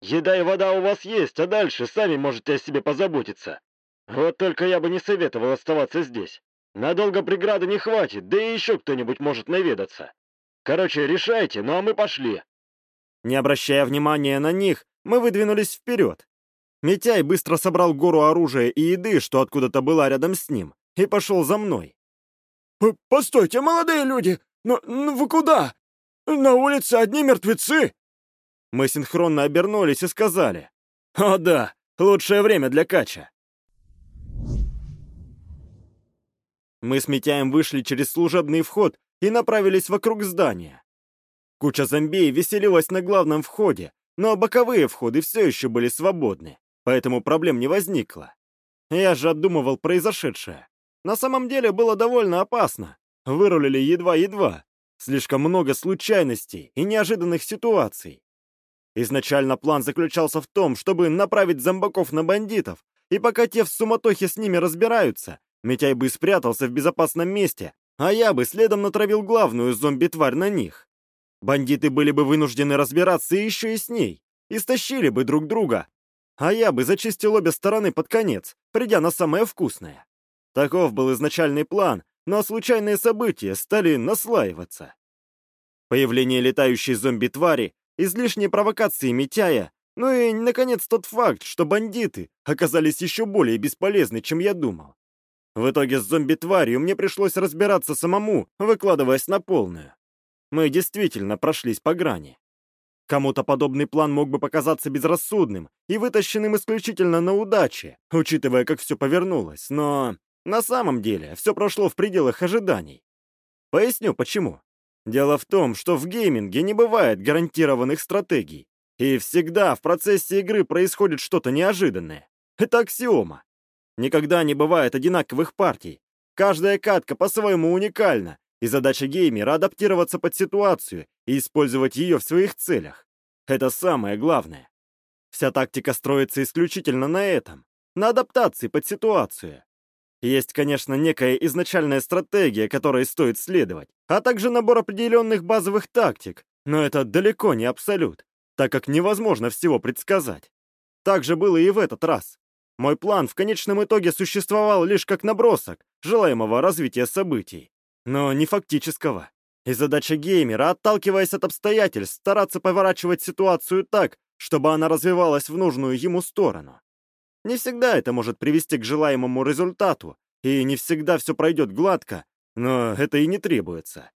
Еда и вода у вас есть, а дальше сами можете о себе позаботиться. Вот только я бы не советовал оставаться здесь. Надолго преграды не хватит, да и еще кто-нибудь может наведаться. Короче, решайте, ну а мы пошли». Не обращая внимания на них, мы выдвинулись вперед. Митяй быстро собрал гору оружия и еды, что откуда-то была рядом с ним, и пошел за мной. «Постойте, молодые люди! Но, ну вы куда? На улице одни мертвецы!» Мы синхронно обернулись и сказали. «О да, лучшее время для кача!» Мы с Митяем вышли через служебный вход и направились вокруг здания. Куча зомбей веселилась на главном входе, но боковые входы все еще были свободны поэтому проблем не возникло. Я же обдумывал произошедшее. На самом деле было довольно опасно. Вырулили едва-едва. Слишком много случайностей и неожиданных ситуаций. Изначально план заключался в том, чтобы направить зомбаков на бандитов, и пока те в суматохе с ними разбираются, Митяй бы спрятался в безопасном месте, а я бы следом натравил главную зомби-тварь на них. Бандиты были бы вынуждены разбираться еще и с ней, истощили бы друг друга, а я бы зачистил обе стороны под конец, придя на самое вкусное. Таков был изначальный план, но случайные события стали наслаиваться. Появление летающей зомби-твари, излишние провокации Митяя, ну и, наконец, тот факт, что бандиты оказались еще более бесполезны, чем я думал. В итоге с зомби-тварью мне пришлось разбираться самому, выкладываясь на полную. Мы действительно прошлись по грани. Кому-то подобный план мог бы показаться безрассудным и вытащенным исключительно на удаче, учитывая, как все повернулось, но на самом деле все прошло в пределах ожиданий. Поясню, почему. Дело в том, что в гейминге не бывает гарантированных стратегий, и всегда в процессе игры происходит что-то неожиданное. Это аксиома. Никогда не бывает одинаковых партий. Каждая катка по-своему уникальна, и задача геймера — адаптироваться под ситуацию и использовать ее в своих целях. Это самое главное. Вся тактика строится исключительно на этом, на адаптации под ситуацию. Есть, конечно, некая изначальная стратегия, которой стоит следовать, а также набор определенных базовых тактик, но это далеко не абсолют, так как невозможно всего предсказать. Так же было и в этот раз. Мой план в конечном итоге существовал лишь как набросок желаемого развития событий но не фактического. И задача геймера, отталкиваясь от обстоятельств, стараться поворачивать ситуацию так, чтобы она развивалась в нужную ему сторону. Не всегда это может привести к желаемому результату, и не всегда все пройдет гладко, но это и не требуется.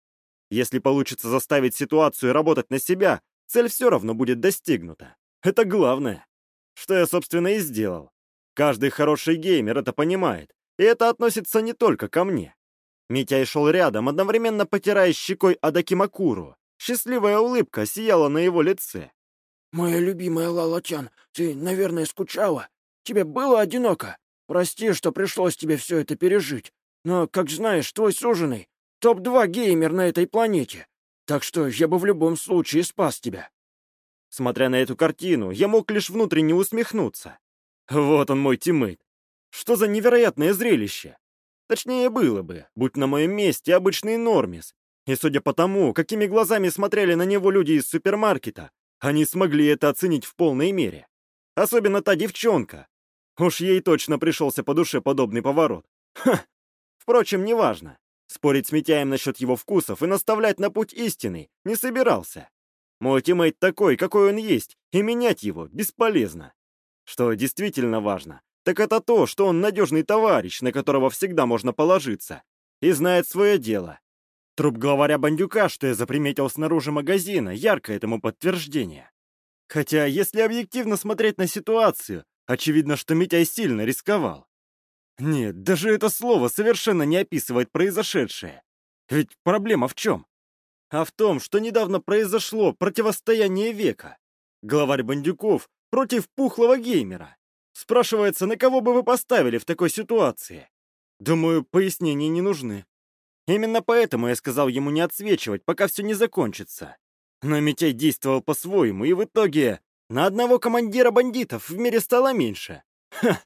Если получится заставить ситуацию работать на себя, цель все равно будет достигнута. Это главное. Что я, собственно, и сделал. Каждый хороший геймер это понимает, и это относится не только ко мне. Митяй шел рядом, одновременно потирая щекой Адакимакуру. Счастливая улыбка сияла на его лице. «Моя любимая Лалатян, ты, наверное, скучала? Тебе было одиноко? Прости, что пришлось тебе все это пережить. Но, как знаешь, твой суженый — топ-2 геймер на этой планете. Так что я бы в любом случае спас тебя». Смотря на эту картину, я мог лишь внутренне усмехнуться. Вот он мой teammate. Что за невероятное зрелище! Точнее, было бы, будь на моем месте обычный Нормис. И судя по тому, какими глазами смотрели на него люди из супермаркета, они смогли это оценить в полной мере. Особенно та девчонка. Уж ей точно пришелся по душе подобный поворот. Ха! Впрочем, неважно. Спорить с Митяем насчет его вкусов и наставлять на путь истины не собирался. Мой тиммейт такой, какой он есть, и менять его бесполезно. Что действительно важно, так это то, что он надежный товарищ, на которого всегда можно положиться, и знает свое дело. Труп главаря бандюка, что я заприметил снаружи магазина, ярко этому подтверждение. Хотя, если объективно смотреть на ситуацию, очевидно, что Митяй сильно рисковал. Нет, даже это слово совершенно не описывает произошедшее. Ведь проблема в чем? А в том, что недавно произошло противостояние века. Главарь бандюков против пухлого геймера. Спрашивается, на кого бы вы поставили в такой ситуации? Думаю, пояснения не нужны. Именно поэтому я сказал ему не отсвечивать, пока все не закончится. Но Митяй действовал по-своему, и в итоге на одного командира бандитов в мире стало меньше. Ха!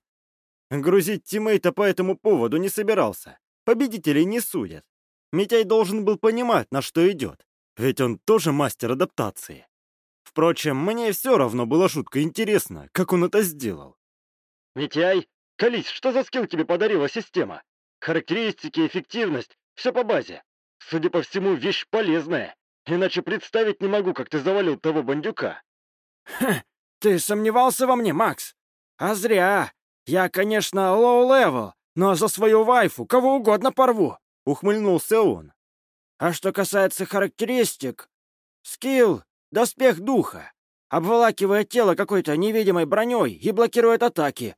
Грузить тиммейта по этому поводу не собирался. Победителей не судят. Митяй должен был понимать, на что идет. Ведь он тоже мастер адаптации. Впрочем, мне все равно было жутко интересно, как он это сделал. Митяй, колись, что за скилл тебе подарила система? Характеристики, эффективность, все по базе. Судя по всему, вещь полезная. Иначе представить не могу, как ты завалил того бандюка. Ха, ты сомневался во мне, Макс? А зря. Я, конечно, low-level, но за свою waifu кого угодно порву. Ухмыльнулся он. А что касается характеристик, скилл — доспех духа обволакивая тело какой-то невидимой броней и блокирует атаки.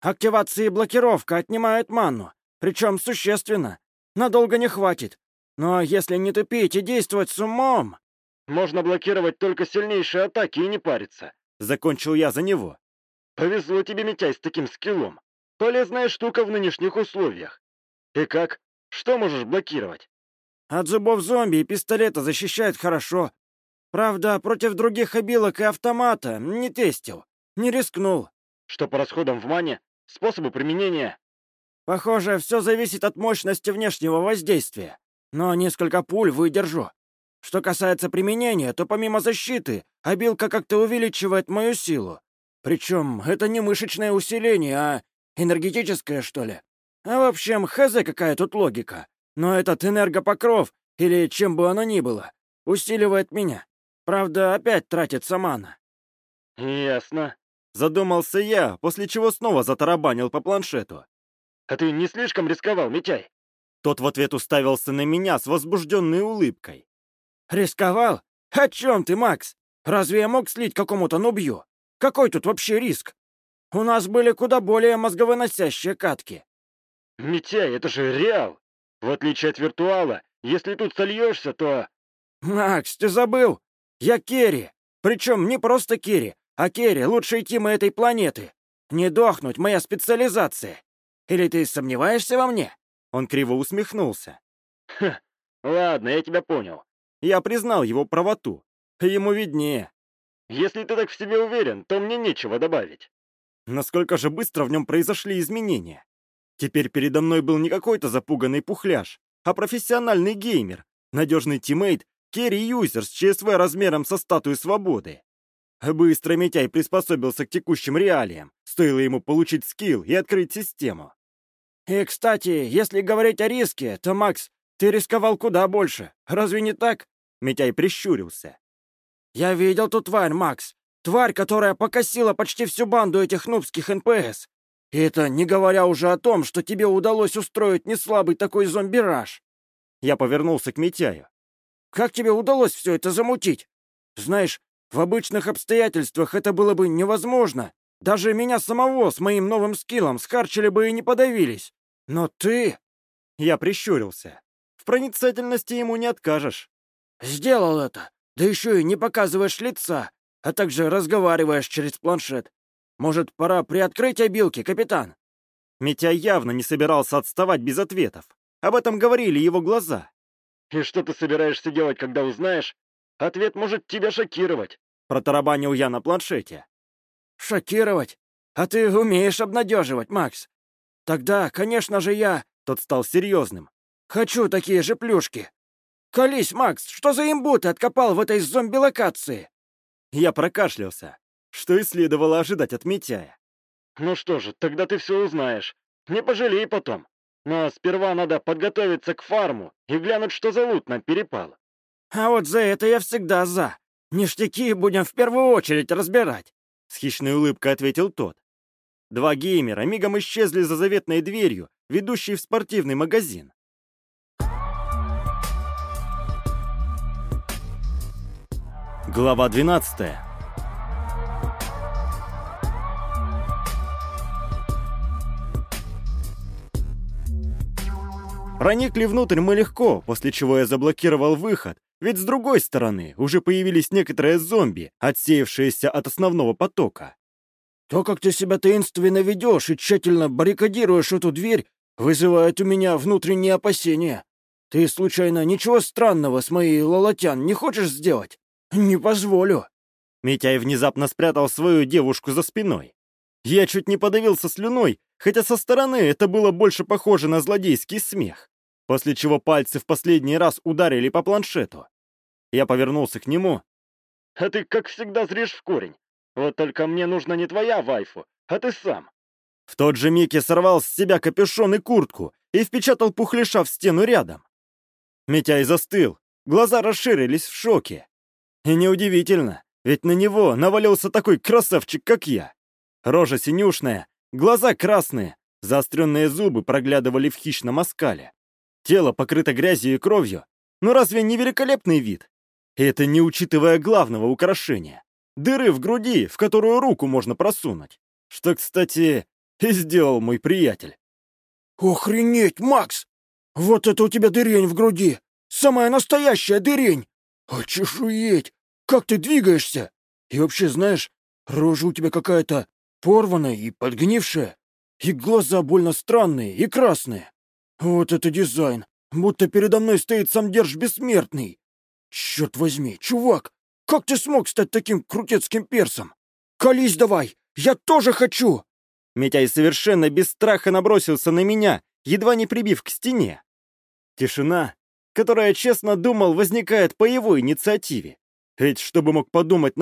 Активация и блокировка отнимают ману, причем существенно. Надолго не хватит. Но если не тупить и действовать с умом... Можно блокировать только сильнейшие атаки и не париться. Закончил я за него. Повезло тебе, Митяй, с таким скиллом. Полезная штука в нынешних условиях. И как? Что можешь блокировать? От зубов зомби и пистолета защищает хорошо, Правда, против других обилок и автомата не тестил. Не рискнул. Что по расходам в мане? Способу применения? Похоже, все зависит от мощности внешнего воздействия. Но несколько пуль выдержу. Что касается применения, то помимо защиты, обилка как-то увеличивает мою силу. Причем это не мышечное усиление, а энергетическое, что ли. А в общем, хз какая тут логика. Но этот энергопокров, или чем бы оно ни было, усиливает меня. Правда, опять тратится мана. Ясно. Задумался я, после чего снова затарабанил по планшету. А ты не слишком рисковал, Митяй? Тот в ответ уставился на меня с возбужденной улыбкой. «Рисковал? О чем ты, Макс? Разве я мог слить какому-то нубью? Какой тут вообще риск? У нас были куда более мозговыносящие катки». Митяй, это же реал. В отличие от виртуала, если тут сольешься, то... «Макс, ты забыл? Я Керри. Причем не просто Керри, а Керри — лучший тима этой планеты. Не дохнуть — моя специализация. Или ты сомневаешься во мне?» Он криво усмехнулся. Ха, ладно, я тебя понял. Я признал его правоту. Ему виднее. Если ты так в себе уверен, то мне нечего добавить. Насколько же быстро в нем произошли изменения. Теперь передо мной был не какой-то запуганный пухляж, а профессиональный геймер, надежный teammate, carry-user с ЧСВ размером со статую свободы. Быстро Митяй приспособился к текущим реалиям, стоило ему получить скилл и открыть систему. И, кстати, если говорить о риске, то, Макс, ты рисковал куда больше. Разве не так? Митяй прищурился. Я видел ту тварь, Макс. Тварь, которая покосила почти всю банду этих нубских НПС. И это не говоря уже о том, что тебе удалось устроить неслабый такой зомби-раж. Я повернулся к Митяю. Как тебе удалось все это замутить? Знаешь, в обычных обстоятельствах это было бы невозможно. Даже меня самого с моим новым скиллом схарчили бы и не подавились. Но ты...» Я прищурился. Проницательности ему не откажешь. «Сделал это, да еще и не показываешь лица, а также разговариваешь через планшет. Может, пора приоткрыть обилки, капитан?» Митя явно не собирался отставать без ответов. Об этом говорили его глаза. «И что ты собираешься делать, когда узнаешь? Ответ может тебя шокировать», — протарабанил я на планшете. «Шокировать? А ты умеешь обнадеживать, Макс. Тогда, конечно же, я...» Тот стал серьезным. «Хочу такие же плюшки. Колись, Макс, что за имбу ты откопал в этой зомби-локации?» Я прокашлялся, что и следовало ожидать от Митяя. «Ну что же, тогда ты все узнаешь. Не пожалей потом. Но сперва надо подготовиться к фарму и глянуть, что за лут нам перепало». «А вот за это я всегда за. Ништяки будем в первую очередь разбирать», — с хищной улыбкой ответил тот. Два геймера мигом исчезли за заветной дверью, ведущей в спортивный магазин. Глава 12 Проникли внутрь мы легко, после чего я заблокировал выход, ведь с другой стороны уже появились некоторые зомби, отсеявшиеся от основного потока. То, как ты себя таинственно ведешь и тщательно баррикадируешь эту дверь, вызывает у меня внутренние опасения. Ты, случайно, ничего странного с моей лолотян не хочешь сделать? Не позволю. Митяй внезапно спрятал свою девушку за спиной. Я чуть не подавился слюной, хотя со стороны это было больше похоже на злодейский смех, после чего пальцы в последний раз ударили по планшету. Я повернулся к нему. «А ты, как всегда, зришь в корень. Вот только мне нужна не твоя вайфу, а ты сам. В тот же миг я сорвал с себя капюшон и куртку и впечатал пухлиша в стену рядом. Митяй застыл, глаза расширились в шоке. И неудивительно, ведь на него навалился такой красавчик, как я. Рожа синюшная, глаза красные, заостренные зубы проглядывали в хищном оскале. Тело покрыто грязью и кровью. Ну разве не великолепный вид? И это не учитывая главного украшения дыры в груди, в которую руку можно просунуть. Что, кстати, и сделал мой приятель. «Охренеть, Макс! Вот это у тебя дырень в груди! Самая настоящая дырень! Очешуеть! Как ты двигаешься! И вообще, знаешь, рожа у тебя какая-то порванная и подгнившая, и глаза больно странные и красные. Вот это дизайн! Будто передо мной стоит сам Держ Бессмертный! Черт возьми, чувак, как ты смог стать таким крутецким персом? Колись давай! Я тоже хочу!» Митяй совершенно без страха набросился на меня, едва не прибив к стене. Тишина, которая, честно думал, возникает по его инициативе. Ведь чтобы мог подумать